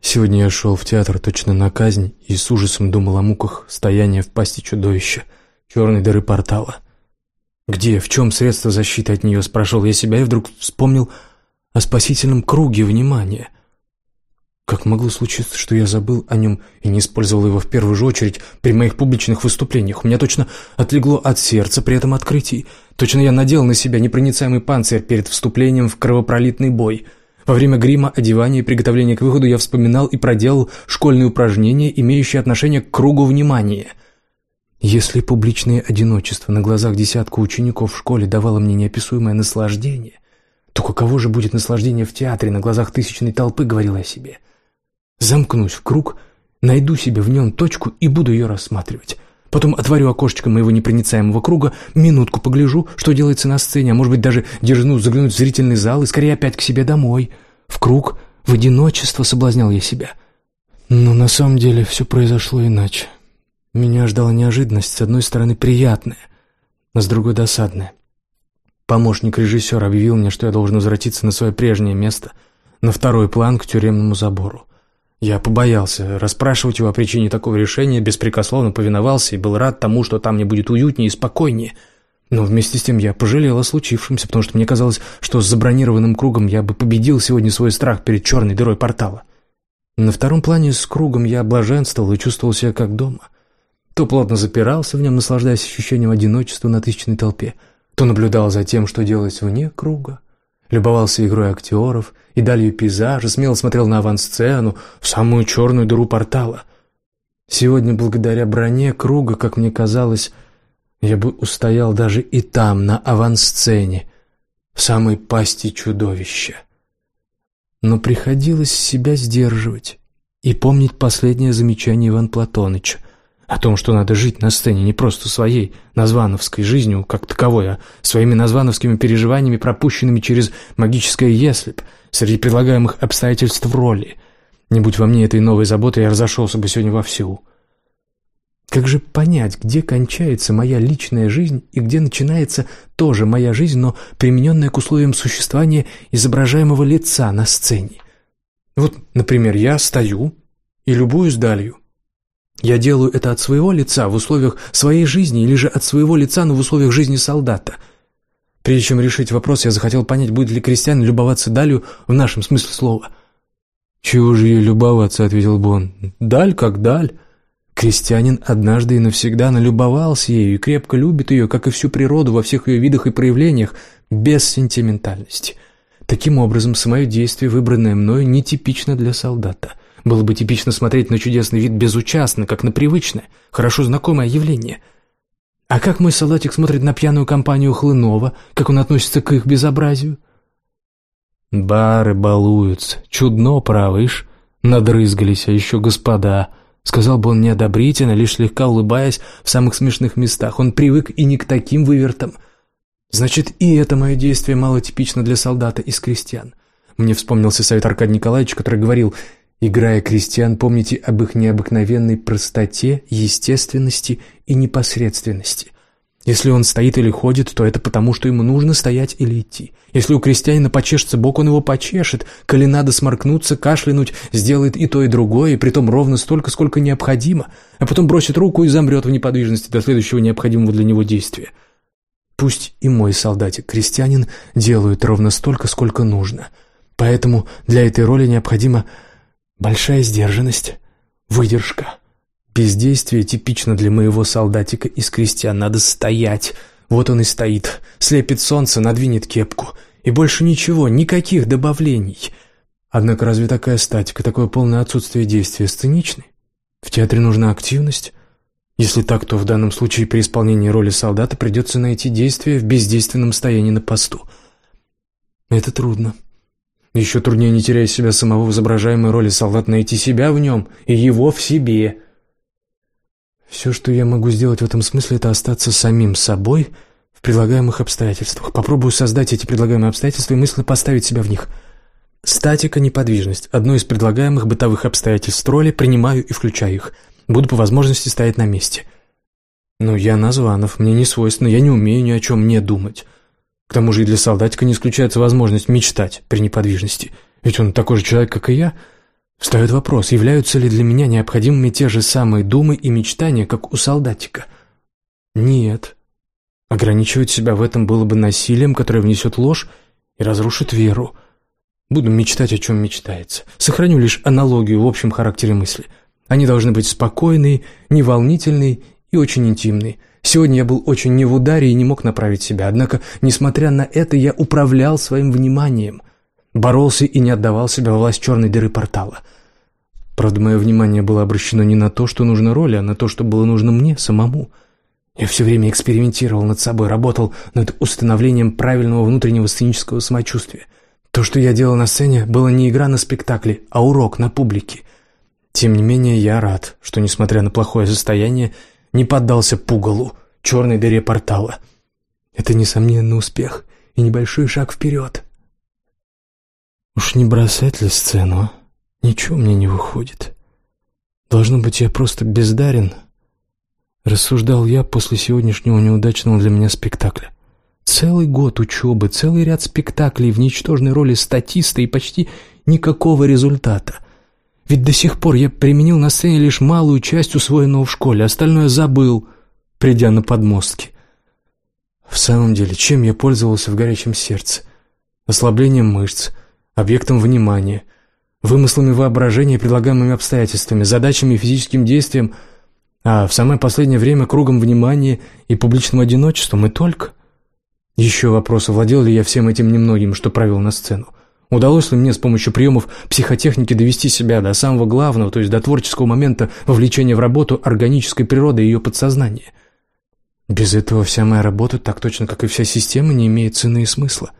Сегодня я шел в театр точно на казнь и с ужасом думал о муках стояния в пасти чудовища, черной дыры портала. Где, в чем средство защиты от нее, спрашивал я себя и вдруг вспомнил о спасительном круге внимания — как могло случиться, что я забыл о нем и не использовал его в первую же очередь при моих публичных выступлениях? У меня точно отлегло от сердца при этом открытии. Точно я надел на себя непроницаемый панцирь перед вступлением в кровопролитный бой. Во время грима, одевания и приготовления к выходу я вспоминал и проделал школьные упражнения, имеющие отношение к кругу внимания. Если публичное одиночество на глазах десятка учеников в школе давало мне неописуемое наслаждение, то каково же будет наслаждение в театре на глазах тысячной толпы, говорил я себе. Замкнусь в круг, найду себе в нем точку и буду ее рассматривать. Потом отворю окошечко моего непроницаемого круга, минутку погляжу, что делается на сцене, а может быть даже дерзну заглянуть в зрительный зал и скорее опять к себе домой. В круг, в одиночество соблазнял я себя. Но на самом деле все произошло иначе. Меня ждала неожиданность, с одной стороны приятная, а с другой досадная. Помощник режиссера объявил мне, что я должен возвратиться на свое прежнее место, на второй план к тюремному забору. Я побоялся расспрашивать его о причине такого решения, беспрекословно повиновался и был рад тому, что там мне будет уютнее и спокойнее. Но вместе с тем я пожалел о случившемся, потому что мне казалось, что с забронированным кругом я бы победил сегодня свой страх перед черной дырой портала. На втором плане с кругом я блаженствовал и чувствовал себя как дома. То плотно запирался в нем, наслаждаясь ощущением одиночества на тысячной толпе, то наблюдал за тем, что делалось вне круга, любовался игрой актеров и далью пейзажа, смело смотрел на авансцену, в самую черную дыру портала. Сегодня, благодаря броне круга, как мне казалось, я бы устоял даже и там, на авансцене, в самой пасти чудовища. Но приходилось себя сдерживать и помнить последнее замечание Иван Платоныча о том, что надо жить на сцене не просто своей названовской жизнью как таковой, а своими названовскими переживаниями, пропущенными через магическое «если б», среди предлагаемых обстоятельств роли. Не будь во мне этой новой заботы, я разошелся бы сегодня вовсю. Как же понять, где кончается моя личная жизнь и где начинается тоже моя жизнь, но примененная к условиям существования изображаемого лица на сцене? Вот, например, я стою и любуюсь далью, я делаю это от своего лица в условиях своей жизни или же от своего лица, но в условиях жизни солдата. Прежде чем решить вопрос, я захотел понять, будет ли крестьян любоваться далью в нашем смысле слова. «Чего же ей любоваться?» — ответил бы он. «Даль как даль. Крестьянин однажды и навсегда налюбовался ею и крепко любит ее, как и всю природу во всех ее видах и проявлениях, без сентиментальности. Таким образом, самое действие, выбранное мною, нетипично для солдата. Было бы типично смотреть на чудесный вид безучастно, как на привычное, хорошо знакомое явление. А как мой солдатик смотрит на пьяную компанию Хлынова, как он относится к их безобразию? Бары балуются, чудно, правыш, надрызгались, а еще господа — Сказал бы он неодобрительно, лишь слегка улыбаясь в самых смешных местах. Он привык и не к таким вывертам. Значит, и это мое действие мало типично для солдата из крестьян. Мне вспомнился совет Аркадия Николаевича, который говорил, играя крестьян, помните об их необыкновенной простоте, естественности и непосредственности. Если он стоит или ходит, то это потому, что ему нужно стоять или идти. Если у крестьянина почешется бок, он его почешет. Коли надо сморкнуться, кашлянуть, сделает и то, и другое, и притом ровно столько, сколько необходимо, а потом бросит руку и замрет в неподвижности до следующего необходимого для него действия. Пусть и мой солдатик-крестьянин делают ровно столько, сколько нужно. Поэтому для этой роли необходима большая сдержанность, выдержка. Бездействие типично для моего солдатика из крестьян. Надо стоять. Вот он и стоит. Слепит солнце, надвинет кепку. И больше ничего, никаких добавлений. Однако разве такая статика, такое полное отсутствие действия сценичны? В театре нужна активность. Если так, то в данном случае при исполнении роли солдата придется найти действие в бездейственном стоянии на посту. Это трудно. Еще труднее, не теряя себя самого в изображаемой роли солдат, найти себя в нем и его в себе – все, что я могу сделать в этом смысле, это остаться самим собой в предлагаемых обстоятельствах. Попробую создать эти предлагаемые обстоятельства и мысленно поставить себя в них. Статика, неподвижность. Одно из предлагаемых бытовых обстоятельств роли, принимаю и включаю их. Буду по возможности стоять на месте. Но я Названов, мне не свойственно, я не умею ни о чем не думать. К тому же и для солдатика не исключается возможность мечтать при неподвижности. Ведь он такой же человек, как и я – Встает вопрос, являются ли для меня необходимыми те же самые думы и мечтания, как у солдатика? Нет. Ограничивать себя в этом было бы насилием, которое внесет ложь и разрушит веру. Буду мечтать, о чем мечтается. Сохраню лишь аналогию в общем характере мысли. Они должны быть спокойные, неволнительные и очень интимные. Сегодня я был очень не в ударе и не мог направить себя, однако, несмотря на это, я управлял своим вниманием. Боролся и не отдавал себя власть черной дыры портала. Правда, мое внимание было обращено не на то, что нужно роли, а на то, что было нужно мне самому. Я все время экспериментировал над собой, работал над установлением правильного внутреннего сценического самочувствия. То, что я делал на сцене, было не игра на спектакле, а урок на публике. Тем не менее, я рад, что, несмотря на плохое состояние, не поддался пугалу, черной дыре портала. Это, несомненно, успех и небольшой шаг вперед. Уж не бросать ли сцену? Ничего мне не выходит. Должно быть, я просто бездарен. Рассуждал я после сегодняшнего неудачного для меня спектакля. Целый год учебы, целый ряд спектаклей в ничтожной роли статиста и почти никакого результата. Ведь до сих пор я применил на сцене лишь малую часть усвоенного в школе, остальное забыл, придя на подмостки. В самом деле, чем я пользовался в горячем сердце? Ослаблением мышц, объектом внимания, вымыслами воображения предлагаемыми обстоятельствами, задачами и физическим действием, а в самое последнее время кругом внимания и публичным одиночеством, и только. Еще вопрос, владел ли я всем этим немногим, что провел на сцену. Удалось ли мне с помощью приемов психотехники довести себя до самого главного, то есть до творческого момента вовлечения в работу органической природы и ее подсознания? Без этого вся моя работа, так точно как и вся система, не имеет цены и смысла.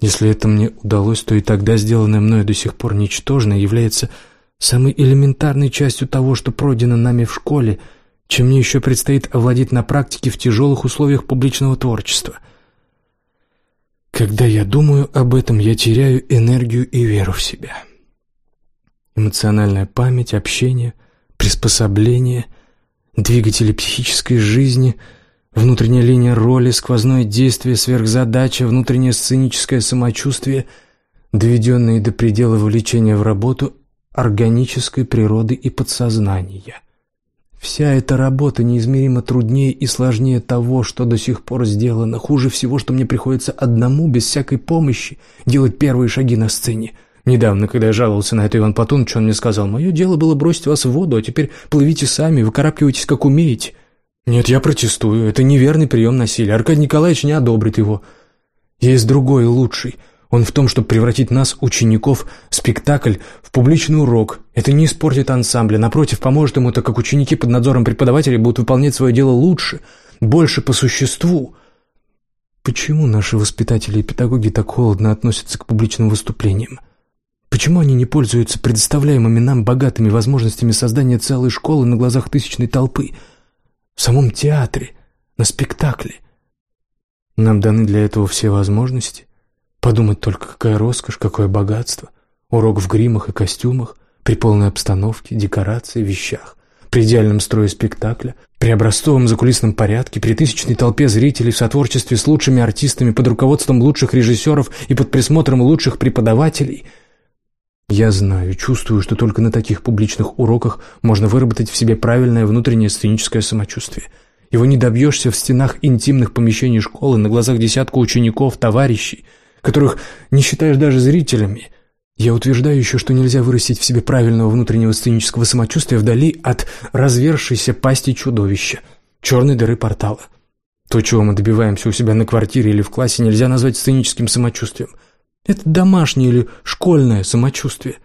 Если это мне удалось, то и тогда сделанное мною до сих пор ничтожно является самой элементарной частью того, что пройдено нами в школе, чем мне еще предстоит овладеть на практике в тяжелых условиях публичного творчества. Когда я думаю об этом, я теряю энергию и веру в себя. Эмоциональная память, общение, приспособление, двигатели психической жизни — Внутренняя линия роли, сквозное действие, сверхзадача, внутреннее сценическое самочувствие, доведенные до предела вовлечения в работу органической природы и подсознания. Вся эта работа неизмеримо труднее и сложнее того, что до сих пор сделано. Хуже всего, что мне приходится одному, без всякой помощи, делать первые шаги на сцене. Недавно, когда я жаловался на это Иван Платоныч, он мне сказал, «Мое дело было бросить вас в воду, а теперь плывите сами, выкарабкивайтесь, как умеете». Нет, я протестую, это неверный прием насилия. Аркадий Николаевич не одобрит его. Есть другой, лучший. Он в том, чтобы превратить нас, учеников, спектакль в публичный урок. Это не испортит ансамбля, напротив, поможет ему, так как ученики под надзором преподавателей будут выполнять свое дело лучше, больше по существу. Почему наши воспитатели и педагоги так холодно относятся к публичным выступлениям? Почему они не пользуются предоставляемыми нам богатыми возможностями создания целой школы на глазах тысячной толпы? В самом театре, на спектакле. Нам даны для этого все возможности. Подумать только, какая роскошь, какое богатство. Урок в гримах и костюмах, при полной обстановке, декорации, вещах при идеальном строе спектакля, при образцовом закулисном порядке, при тысячной толпе зрителей в сотворчестве с лучшими артистами, под руководством лучших режиссеров и под присмотром лучших преподавателей. Я знаю, чувствую, что только на таких публичных уроках можно выработать в себе правильное внутреннее сценическое самочувствие. Его не добьешься в стенах интимных помещений школы, на глазах десятку учеников, товарищей, которых не считаешь даже зрителями – я утверждаю еще, что нельзя вырастить в себе правильного внутреннего сценического самочувствия вдали от развершейся пасти чудовища, черной дыры портала. То, чего мы добиваемся у себя на квартире или в классе, нельзя назвать сценическим самочувствием. Это домашнее или школьное самочувствие.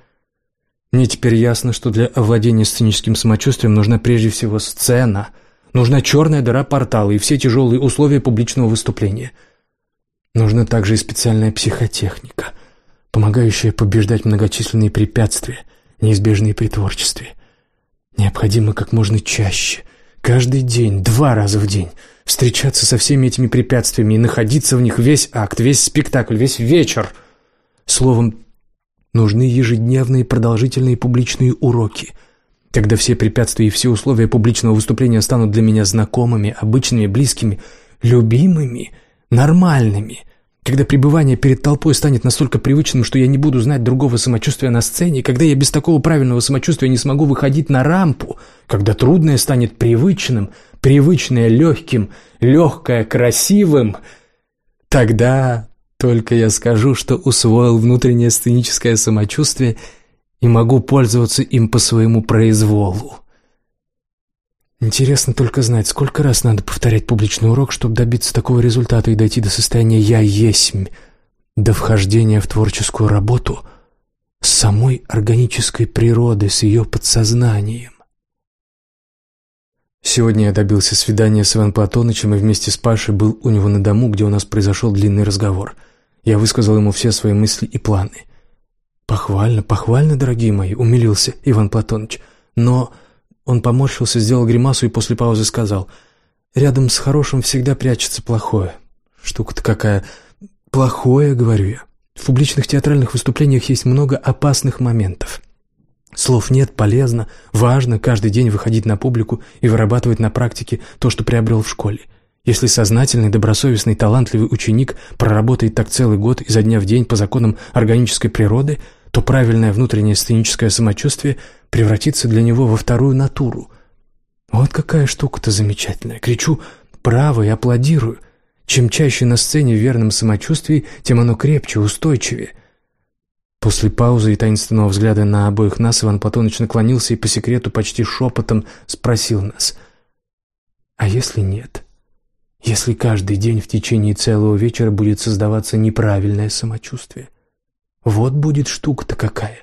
Мне теперь ясно, что для овладения сценическим самочувствием нужна прежде всего сцена, нужна черная дыра портала и все тяжелые условия публичного выступления. Нужна также и специальная психотехника – помогающая побеждать многочисленные препятствия, неизбежные при творчестве. Необходимо как можно чаще, каждый день, два раза в день, встречаться со всеми этими препятствиями и находиться в них весь акт, весь спектакль, весь вечер. Словом, нужны ежедневные продолжительные публичные уроки, когда все препятствия и все условия публичного выступления станут для меня знакомыми, обычными, близкими, любимыми, нормальными – когда пребывание перед толпой станет настолько привычным, что я не буду знать другого самочувствия на сцене, когда я без такого правильного самочувствия не смогу выходить на рампу, когда трудное станет привычным, привычное легким, легкое красивым, тогда только я скажу, что усвоил внутреннее сценическое самочувствие и могу пользоваться им по своему произволу. Интересно только знать, сколько раз надо повторять публичный урок, чтобы добиться такого результата и дойти до состояния «я есмь», до вхождения в творческую работу с самой органической природы, с ее подсознанием. Сегодня я добился свидания с Иван Платонычем и вместе с Пашей был у него на дому, где у нас произошел длинный разговор. Я высказал ему все свои мысли и планы. «Похвально, похвально, дорогие мои», — умилился Иван Платоныч. «Но он поморщился, сделал гримасу и после паузы сказал, «Рядом с хорошим всегда прячется плохое. Штука-то какая. Плохое, говорю я. В публичных театральных выступлениях есть много опасных моментов. Слов нет, полезно, важно каждый день выходить на публику и вырабатывать на практике то, что приобрел в школе. Если сознательный, добросовестный, талантливый ученик проработает так целый год изо дня в день по законам органической природы – то правильное внутреннее сценическое самочувствие превратится для него во вторую натуру. Вот какая штука-то замечательная. Кричу «Право!» и аплодирую. Чем чаще на сцене в верном самочувствии, тем оно крепче, устойчивее. После паузы и таинственного взгляда на обоих нас Иван Платоныч наклонился и по секрету почти шепотом спросил нас «А если нет?» Если каждый день в течение целого вечера будет создаваться неправильное самочувствие? Вот будет штука-то какая.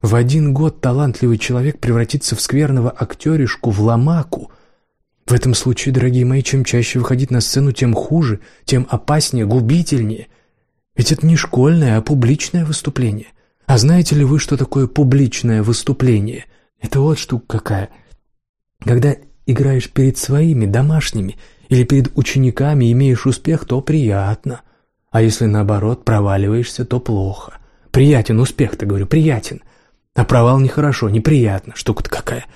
В один год талантливый человек превратится в скверного актеришку, в ломаку. В этом случае, дорогие мои, чем чаще выходить на сцену, тем хуже, тем опаснее, губительнее. Ведь это не школьное, а публичное выступление. А знаете ли вы, что такое публичное выступление? Это вот штука какая. Когда играешь перед своими, домашними, или перед учениками имеешь успех, то приятно. А если наоборот проваливаешься, то плохо. Приятен успех-то, говорю, приятен. А провал нехорошо, неприятно, штука-то какая.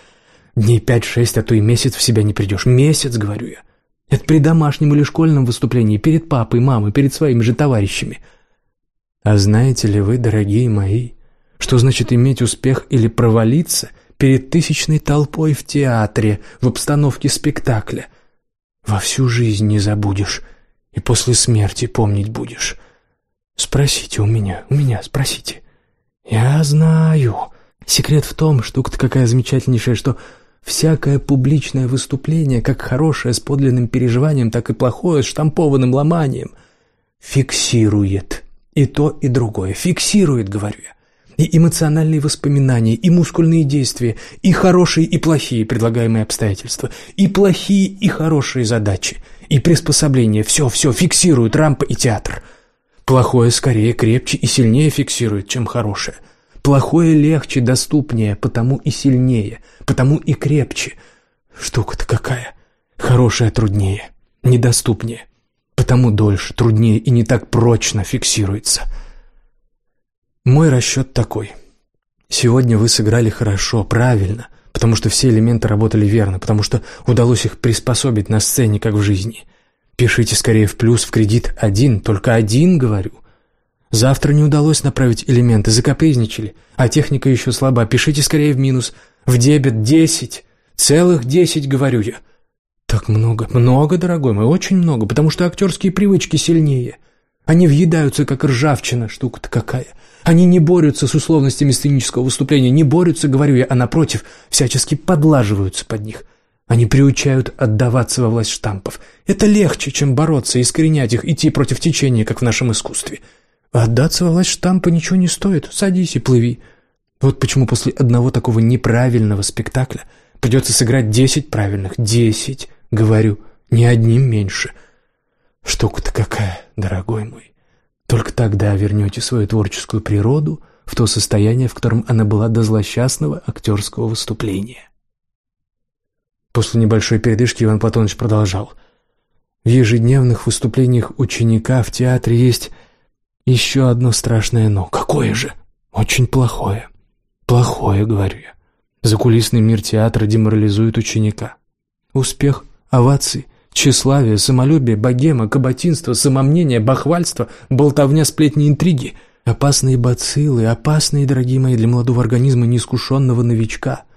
Дней пять-шесть, а то и месяц в себя не придешь. Месяц, говорю я. Это при домашнем или школьном выступлении, перед папой, мамой, перед своими же товарищами. А знаете ли вы, дорогие мои, что значит иметь успех или провалиться перед тысячной толпой в театре, в обстановке спектакля? Во всю жизнь не забудешь и после смерти помнить будешь. Спросите у меня, у меня спросите. «Я знаю. Секрет в том, штука-то какая замечательнейшая, что всякое публичное выступление, как хорошее с подлинным переживанием, так и плохое с штампованным ломанием, фиксирует и то, и другое. Фиксирует, говорю я. И эмоциональные воспоминания, и мускульные действия, и хорошие, и плохие предлагаемые обстоятельства, и плохие, и хорошие задачи, и приспособления. Все, все фиксируют рампа и театр. Плохое скорее крепче и сильнее фиксирует, чем хорошее. Плохое легче, доступнее, потому и сильнее, потому и крепче. Штука-то какая. Хорошая труднее, недоступнее, потому дольше, труднее и не так прочно фиксируется. Мой расчет такой. Сегодня вы сыграли хорошо, правильно, потому что все элементы работали верно, потому что удалось их приспособить на сцене, как в жизни – Пишите скорее в плюс в кредит один, только один, говорю. Завтра не удалось направить элементы, закапризничали, а техника еще слаба. Пишите скорее в минус. В дебет десять. Целых десять, говорю я. Так много, много, дорогой мой, очень много, потому что актерские привычки сильнее. Они въедаются, как ржавчина, штука-то какая. Они не борются с условностями сценического выступления, не борются, говорю я, а напротив, всячески подлаживаются под них – они приучают отдаваться во власть штампов. Это легче, чем бороться, искоренять их, идти против течения, как в нашем искусстве. А отдаться во власть штампа ничего не стоит. Садись и плыви. Вот почему после одного такого неправильного спектакля придется сыграть десять правильных. Десять, говорю, ни одним меньше. Штука-то какая, дорогой мой. Только тогда вернете свою творческую природу в то состояние, в котором она была до злосчастного актерского выступления. После небольшой передышки Иван Платонович продолжал. В ежедневных выступлениях ученика в театре есть еще одно страшное «но». Какое же? Очень плохое. Плохое, говорю я. Закулисный мир театра деморализует ученика. Успех, овации, тщеславие, самолюбие, богема, каботинство, самомнение, бахвальство, болтовня, сплетни, интриги. Опасные бациллы, опасные, дорогие мои, для молодого организма неискушенного новичка –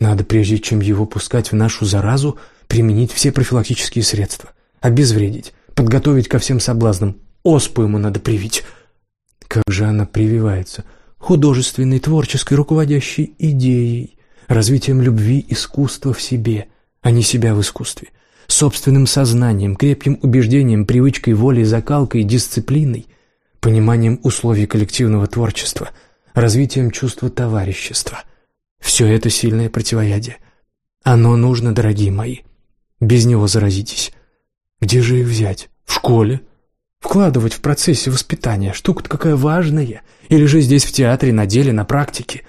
надо, прежде чем его пускать в нашу заразу, применить все профилактические средства. Обезвредить, подготовить ко всем соблазнам. Оспу ему надо привить. Как же она прививается? Художественной, творческой, руководящей идеей, развитием любви, искусства в себе, а не себя в искусстве, собственным сознанием, крепким убеждением, привычкой, волей, закалкой, дисциплиной, пониманием условий коллективного творчества, развитием чувства товарищества – все это сильное противоядие. Оно нужно, дорогие мои. Без него заразитесь. Где же их взять? В школе? Вкладывать в процессе воспитания. Штука-то какая важная. Или же здесь в театре, на деле, на практике.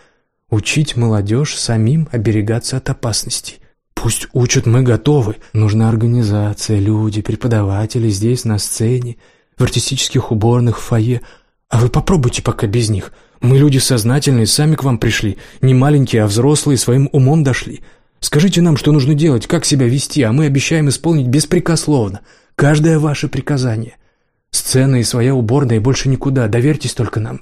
Учить молодежь самим оберегаться от опасностей. Пусть учат, мы готовы. Нужна организация, люди, преподаватели здесь, на сцене, в артистических уборных, в фойе. А вы попробуйте пока без них – мы люди сознательные, сами к вам пришли. Не маленькие, а взрослые, своим умом дошли. Скажите нам, что нужно делать, как себя вести, а мы обещаем исполнить беспрекословно. Каждое ваше приказание. Сцена и своя уборная, и больше никуда. Доверьтесь только нам.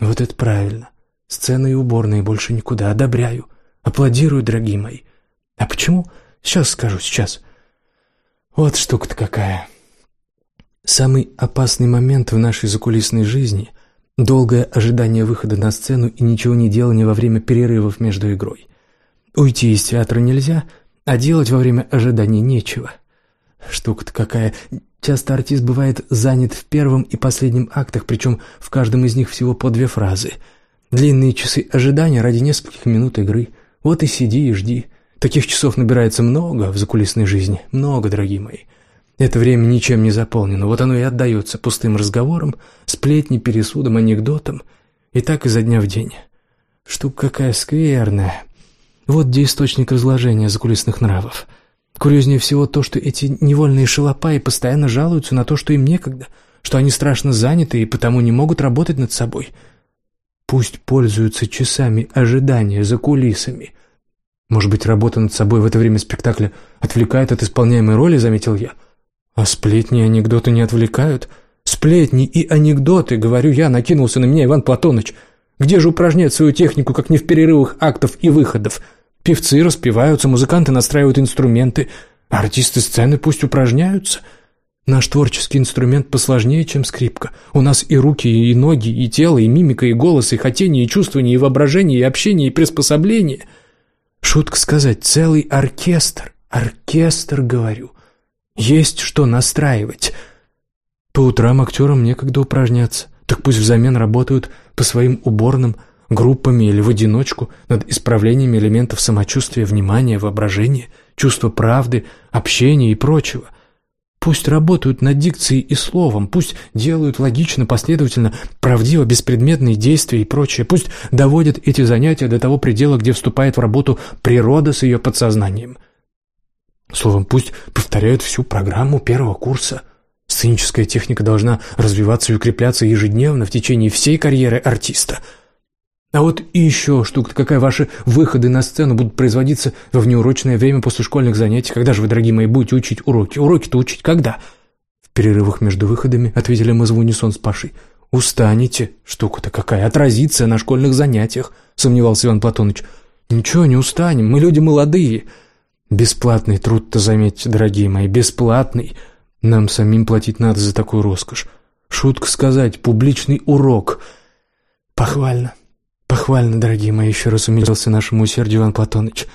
Вот это правильно. Сцена и уборная, и больше никуда. Одобряю. Аплодирую, дорогие мои. А почему? Сейчас скажу, сейчас. Вот штука-то какая. Самый опасный момент в нашей закулисной жизни — Долгое ожидание выхода на сцену и ничего не делание во время перерывов между игрой. Уйти из театра нельзя, а делать во время ожидания нечего. Штука-то какая. Часто артист бывает занят в первом и последнем актах, причем в каждом из них всего по две фразы. Длинные часы ожидания ради нескольких минут игры. Вот и сиди и жди. Таких часов набирается много в закулисной жизни. Много, дорогие мои. Это время ничем не заполнено, вот оно и отдается пустым разговорам, сплетни, пересудам, анекдотам, и так изо дня в день. Штука какая скверная. Вот где источник разложения закулисных нравов. Курьезнее всего то, что эти невольные шалопаи постоянно жалуются на то, что им некогда, что они страшно заняты и потому не могут работать над собой. Пусть пользуются часами ожидания за кулисами. Может быть, работа над собой в это время спектакля отвлекает от исполняемой роли, заметил я. — а сплетни и анекдоты не отвлекают? Сплетни и анекдоты, говорю я, накинулся на меня Иван Платоныч. Где же упражнять свою технику, как не в перерывах актов и выходов? Певцы распеваются, музыканты настраивают инструменты, артисты сцены пусть упражняются. Наш творческий инструмент посложнее, чем скрипка. У нас и руки, и ноги, и тело, и мимика, и голос, и хотение, и чувствование, и воображение, и общение, и приспособление. Шутка сказать, целый оркестр. Оркестр, говорю. Есть что настраивать. По утрам актерам некогда упражняться. Так пусть взамен работают по своим уборным, группами или в одиночку над исправлением элементов самочувствия, внимания, воображения, чувства правды, общения и прочего – Пусть работают над дикцией и словом, пусть делают логично, последовательно, правдиво, беспредметные действия и прочее, пусть доводят эти занятия до того предела, где вступает в работу природа с ее подсознанием. Словом, пусть повторяют всю программу первого курса. Сценическая техника должна развиваться и укрепляться ежедневно в течение всей карьеры артиста – а вот и еще штука какая ваши выходы на сцену будут производиться во внеурочное время после школьных занятий. Когда же вы, дорогие мои, будете учить уроки? Уроки-то учить когда? В перерывах между выходами, ответили мы в унисон с Пашей. Устанете, штука-то какая, отразится на школьных занятиях, сомневался Иван Платоныч. Ничего, не устанем, мы люди молодые. Бесплатный труд-то, заметьте, дорогие мои, бесплатный. Нам самим платить надо за такую роскошь. Шутка сказать, публичный урок. Похвально. «Похвально, дорогие мои», — еще раз умилился нашему усердию Иван Платоныч.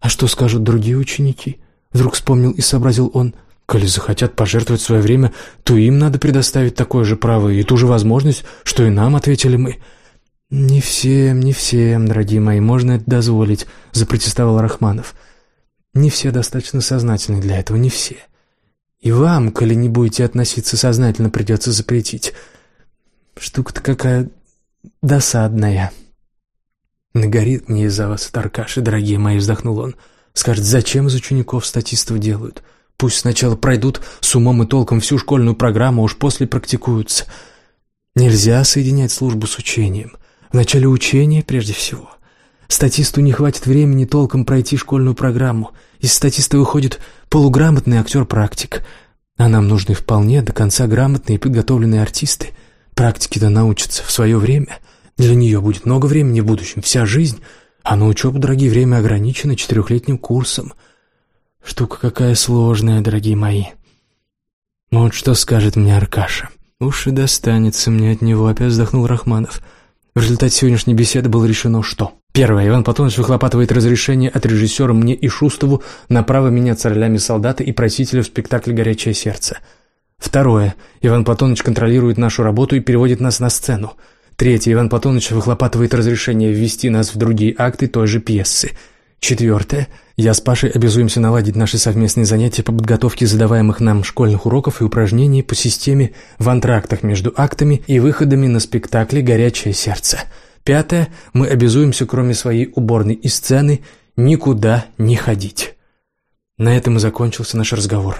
«А что скажут другие ученики?» Вдруг вспомнил и сообразил он. «Коли захотят пожертвовать свое время, то им надо предоставить такое же право и ту же возможность, что и нам», — ответили мы. «Не всем, не всем, дорогие мои, можно это дозволить», — запротестовал Рахманов. «Не все достаточно сознательны для этого, не все. И вам, коли не будете относиться сознательно, придется запретить. Штука-то какая досадная». «Нагорит мне из-за вас, Таркаши, дорогие мои», — вздохнул он. «Скажет, зачем из учеников статистов делают? Пусть сначала пройдут с умом и толком всю школьную программу, а уж после практикуются. Нельзя соединять службу с учением. В начале учения прежде всего. Статисту не хватит времени толком пройти школьную программу. Из статиста выходит полуграмотный актер-практик. А нам нужны вполне до конца грамотные и подготовленные артисты. Практики-то научатся в свое время». Для нее будет много времени в будущем, вся жизнь, а на учебу, дорогие, время ограничено четырехлетним курсом. Штука какая сложная, дорогие мои. Ну вот что скажет мне Аркаша? Уж и достанется мне от него, опять вздохнул Рахманов. В результате сегодняшней беседы было решено, что... Первое. Иван Платонович выхлопатывает разрешение от режиссера мне и Шустову на право меняться ролями солдата и просителя в спектакле «Горячее сердце». Второе. Иван Платонович контролирует нашу работу и переводит нас на сцену. Третье. Иван Платонович выхлопатывает разрешение ввести нас в другие акты той же пьесы. Четвертое. Я с Пашей обязуемся наладить наши совместные занятия по подготовке задаваемых нам школьных уроков и упражнений по системе в антрактах между актами и выходами на спектакле «Горячее сердце». Пятое. Мы обязуемся, кроме своей уборной и сцены, никуда не ходить. На этом и закончился наш разговор.